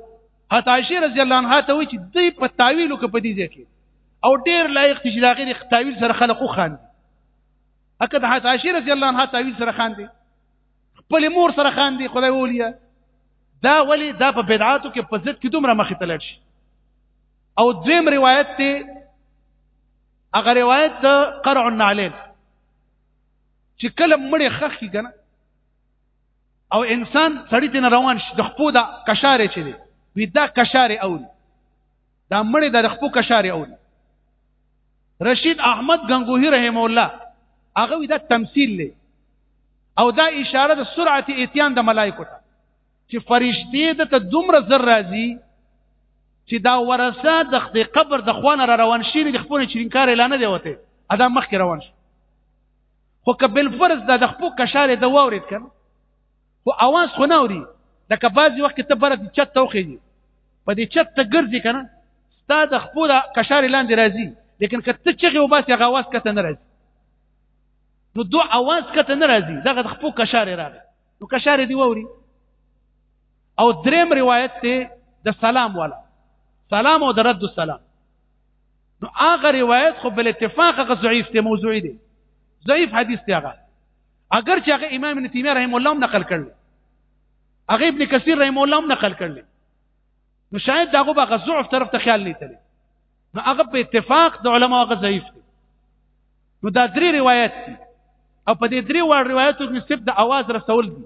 حضرت عائشه رضی الله عنها ته وی چې دی په تاویلو کې په دې ځکه او ډیر لایق چې داغه د تاویل سره خلقو خان اکه د حضرت عائشه رضی الله عنها تعویل سره خاندي خپل مور سره خاندي خدای ولیا دا ولی دا په بدعاتو کې په ضد کې دومره مخې ته لړ شي او دویم روایت دی هغه روایت د قرع النعلین چې کله مړې خخ کی کنه او انسان سړی دین روان شي د خپو دا کشاره چي وي دا کشاره اوري دا مړی د رخپو کشاري اوري رشید احمد غنگوهی رحم الله هغه دا تمثيل لې او دا اشاره د سرعت اتيان د ملائکو ته چې فرشتي د ته دومره زر راځي چې دا ورثه د خپل قبر د خوانه را روان شي د خپل چرینکار اعلان دی وته ادا مخ روان شي خو کبل فرض د خپل کشاره د وورید کړه خو اواز خو نه اوري لکه بعضې وخت ته بره د چت ته وخېږي په دې چت ته ګرځي که نه ستا د خپل کشارې لاندې راځي لیکن که ته چغې وباسې هغه اواز کته نه راځي نو دو اواز کته نه راځي دغه د خپل کشارې راغی نو کشارې دی ووري او دریم روایت ته د سلام والا سلام او د رد السلام نو هغه روایت خو بل اتفاق هغه ضعیف دی موضوعي دی ضعیف حدیث دی هغه اگر چې هغه امام ابن تیمیه رحم الله هم نقل کړل هغه ابن کثیر رحم الله هم نقل کړل نو شاید داغه به ضعف طرف ته خیال نه تللی نو هغه په اتفاق د علما هغه ضعیف دي نو دا درې روایت دي او په دې درې وړ روایتو کې صرف د اواز رسول دي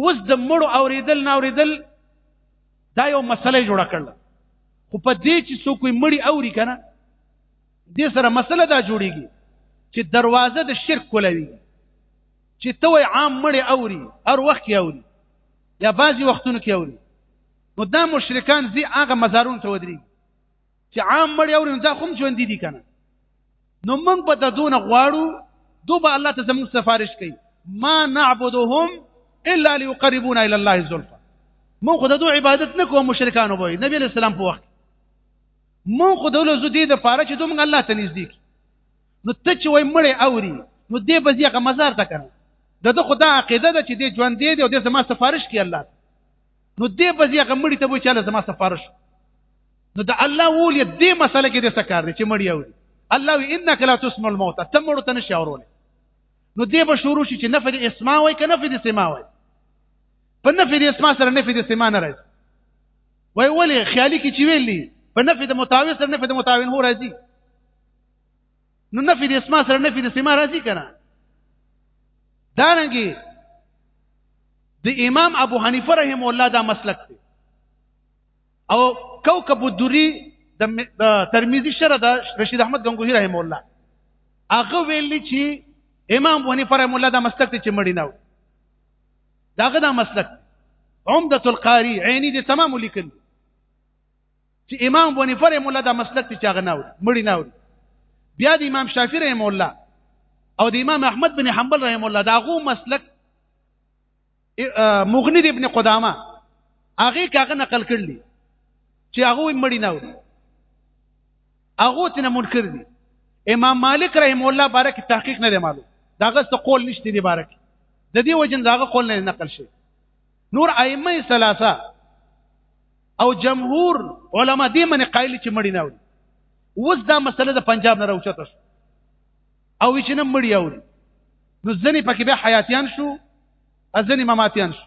اوس د مړو اوریدل نه اوریدل دا یو مسله جوړه کړل خو په دې چې څوک مړی اوري کنه دې سره مسله دا جوړیږي چې دروازه د شرک کولوي چې ته وای عام مړی اوري هر وخت کې اوري یا بعضی وختونو کې اوري نو دا مشرکان زی هغه مزارون ته ودري چې عام مړی اوري نو دا هم ژوند دي کنه نو موږ به د دون غواړو دوبه الله ته زموږ سفارش کوي ما نعبدهم الا ليقربونا الى الله زلفا موږ د دوی عبادت نکوو مشرکان وبوي نبی اسلام په وخت مونږ خو دولو زو دې د پاره چې دومره الله ته نږدې کی نو ته چې وای مړې اوري نو دې به ځیغه مزار ته کړه د د خدا عقیده ده چې دې ژوند دې او دې زما سفارش کی الله نو دې به ځیغه مړې ته به چې الله زما سفارش نو د الله ول دې مسله کې دې څه کار دې چې مړې اوري الله انک لا تسمع الموت ته مړ ته نشي اورول نو دې به شروع شي چې نفد اسماء وای کنه نفد سما وای په نفد اسماء سره نفد سما نه راځي وای ولې خیالي کې چې ویلي په نفي د متاوي سره نفي د متاوین هو راځي نو نفي د اسما سره نفي د سما راځي کنه دارنګي د دا امام ابو حنیفه رحم الله دا مسلک دی او کوكب الدری د ترمذی شره د رشید احمد غنگوهی رحم الله هغه ویلی چې امام ونی فرم الله دا مسلک ته چې مړی نه داغه دا مسلک عمدة القاری عینی د تمام لیکل چې امام بنی فر مولا دا مسلک چې هغه ناوړي مړی ناوړي بیا د امام شافعی رحم الله او د امام احمد بن حنبل رحم الله دا غو مسلک مغنی ابن قدامه هغه کاغه نقل کړلی چې هغه مړی ناوړي هغه تنه منکر دي امام مالک رحم الله بارک تحقیق نه دی معلوم داغه څه قول نشته دی بارک د دې وجن داغه قول نه نقل شي نور ائمه ثلاثه او جمهور علما دې من قائل چې مړی نه وړي اوس دا مسله د پنجاب نه راوچته شو او چې نه مړی وړي نو ځنې پکې به حیاتیان شو ځنې مماتیان شو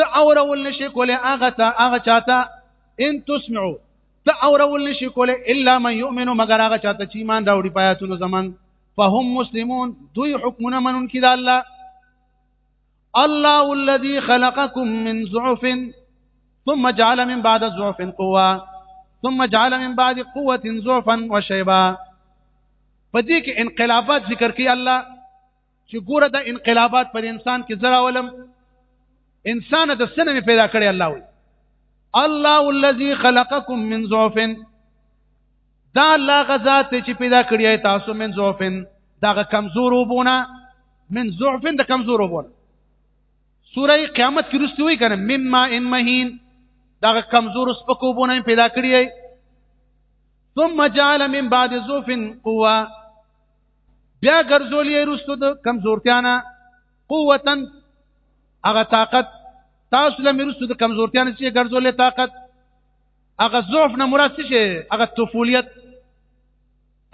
ته اورول نشي کولای هغه ته هغه چاته ان تسمعو ته اورول نشي کولای الا من يؤمن مگر هغه چاته چې ایمان راوړي پاتونو زمان فهم مسلمون دوی حکمونه منون کړه الله الله الذي خلقكم من ضعف ثم جعل من بعد ضعف قوه ثم جعل من بعد قوه ضعفا وشيبا پدې کې انقلابات ذکر کوي الله چې ګوره د انقلابات پر انسان کې زرا ولم انسان د سنه پیدا کړی الله وي الله الذي خلقكم من ضعف دا الله غزاد چې پیدا کړی تاسو من ضعف دا کمزور وبونه من ضعف د کمزور وبونه سوره قیامت کې رسته وی کنه مما ان مهین دا کمزور سپکو وبونه پیدا کړی ثم جعل من بعد ضعف قوه بیا ګرځول یې رستو د کمزورتیا نه قوتا هغه طاقت تاسو له مرستو د کمزورتیا نه چې ګرځولې طاقت هغه ضعف نه مراد څه شي هغه طفولیت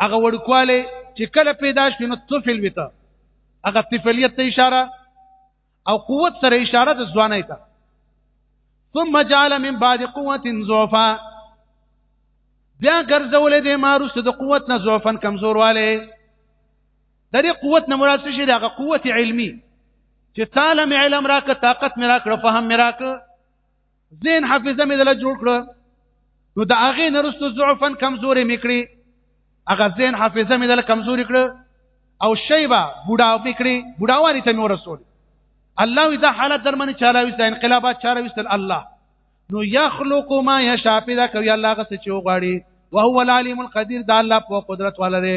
هغه وړکواله چې کله پیدا شي نو طفل وته هغه طفلیت ته اشاره او قوت سره اشاره د ځواني ته ثم جعل من بعد قوه ضعفا بیا ګرځول دې ماروس د قوت نه ضعفن کمزور والے د دې قوت نه مراد څه دی هغه قوت علمی چې تعالی مې علم راکړه طاقت مې راکړه فهم مې راکړه ذهن حافظه مې دل جوړ کړ نو د هغه نرستو ضعفن کمزورې میکړي هغه ذهن حافظه مې دل کمزوري کړ او شیبا بوډا میکړي بوډاوالي ته مې ورسول الله اذا حالت درمن چالاوي ځه انقلابات چالاوي ځه الله نو يخلق ما يشاء پیدا کوي الله غس چې وغواړي وهو العليم القدير دا الله په قدرت والره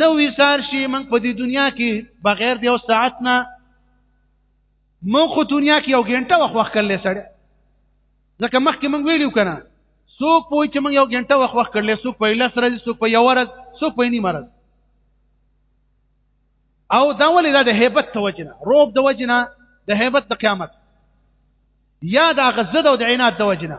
نو وسار شي موږ په دې دنیا کې بغیر د یو ساعت نه موږ خو دنیا کې یو غنټه وخت وخت کړل سړی ځکه مخکې موږ ویلو کنه څوک پوه چې موږ یو غنټه وخت وخت کړل څوک په لس ورځې څوک په یو ورځ څوک په نیمه ورځ او دا ولې دا د هیبت توجنه روب د وجنه د هیبت د قیامت یا د غزد او د عناد د وجنه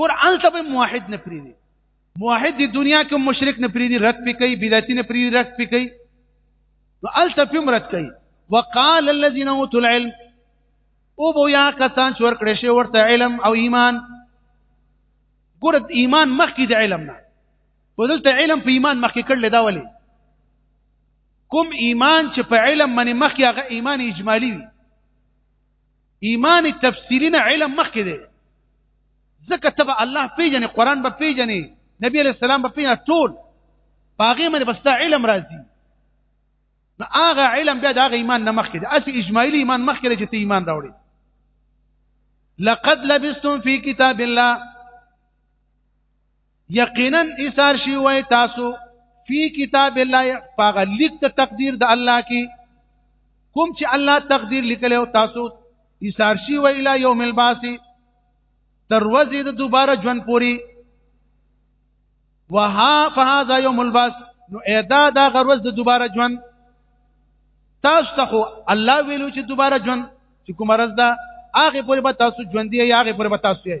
ګور الته به موحد نه پریدي موحد د دنیا کې مشرک نه پریدي رد پې کوي بدعتي نه پریدي رد پې کوي نو الته په مرد کوي وقال الذين اوتوا العلم او بو یا کسان چې ورکړې شي ورته علم او ایمان ګور ایمان مخکې د علم نه په دلته علم په ایمان مخکې کړل دا ولي کوم ایمان چې په علم باندې مخکې هغه ایمان اجمالی وي ایمان تفسیری نه علم مخکې دی ځکه ته به الله پیژنې قرآن به پیژنې نبی علیه السلام به پیژنې ټول په هغې باندې به ستا علم راځي نو هغه علم بیا د هغه ایمان نه مخکې دی هسې اجماعیلي ایمان مخکې دی چې ته ایمان راوړې لقد لبستم فی کتاب الله یقینا ایثار شي وای تاسو فی کتاب الله پاغه لیک ته تقدیر د الله کې کوم چې الله تقدیر لیکلی او تاسو ایثار شي وای الی یوم الباس تر ورځې د دوباره ژوند پوری وها فهذا یوم الباس نو ادا دا غروز د دوباره ژوند تاسو ته خو الله ویلو چې دوباره ژوند چې کوم راز دا هغه پورې به تاسو ژوند دی هغه پورې به تاسو یې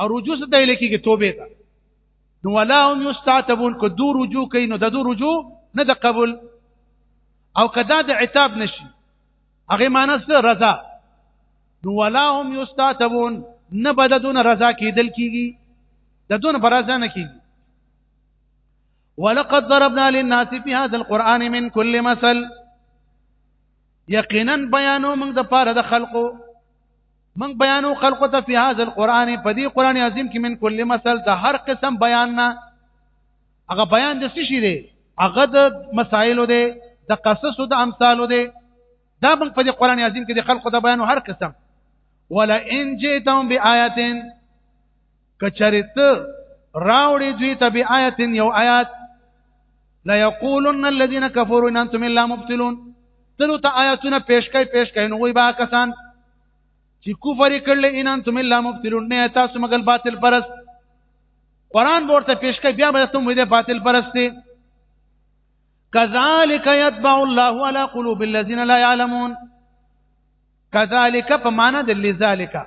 او رجوع څه ته لیکيږي توبه ته نو ولا هم یستعتبون کو دو رجوع کین د دو رجوع نه د قبول او کدا د عتاب نشي هغه معنی څه رضا نو ولا هم یستعتبون نه بددون رضا کیدل کیږي د دون پر رضا نه کیږي ولقد ضربنا للناس في هذا القرآن من كل مثل یقینا بیانو موږ د پاره د خلقو من بیانو خلقو ته په هاذ القرآن په دې قرآن عظیم کې من کل مثل د هر قسم بیان نه هغه بیان د څه شي دی هغه د مسائلو دی د قصص او د امثالو دی دا من په دې قرآن عظیم کې د خلقو ته بیانو هر قسم ولا ان جئتم بآیه کچری ته راوړي دوی ته به آیت یو آیات لا یقولن الذين كفروا ان انتم الا مبتلون تلو ته آیاتونه پیش کوي پیش کوي نو وي با کسان چې کفر کړل ان انتم الا مبتلون نه تاسو مګل باطل پرست قران ورته پیش کوي بیا به تم دې باطل پرست دي كذلك يتبع الله على قلوب الذين لا يعلمون كذلك فمعنى لذلك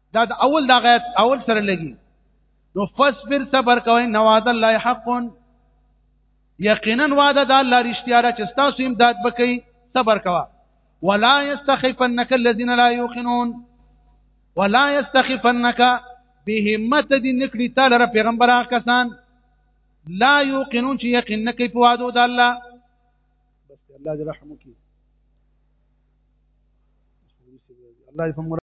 دا د اول دا غیت اول سره لګي نو فصبر صبر کوي نواز الله حق یقینا وعده د الله رښتیا را چې تاسو امداد وکړي صبر کوه ولا يستخفنك الذين لا يوقنون ولا يستخفنك بهمت دي نکړي تعالی را پیغمبره کسان لا يوقنون چې یقین نه کوي په وعده د الله بس الله دې رحم وکړي الله دې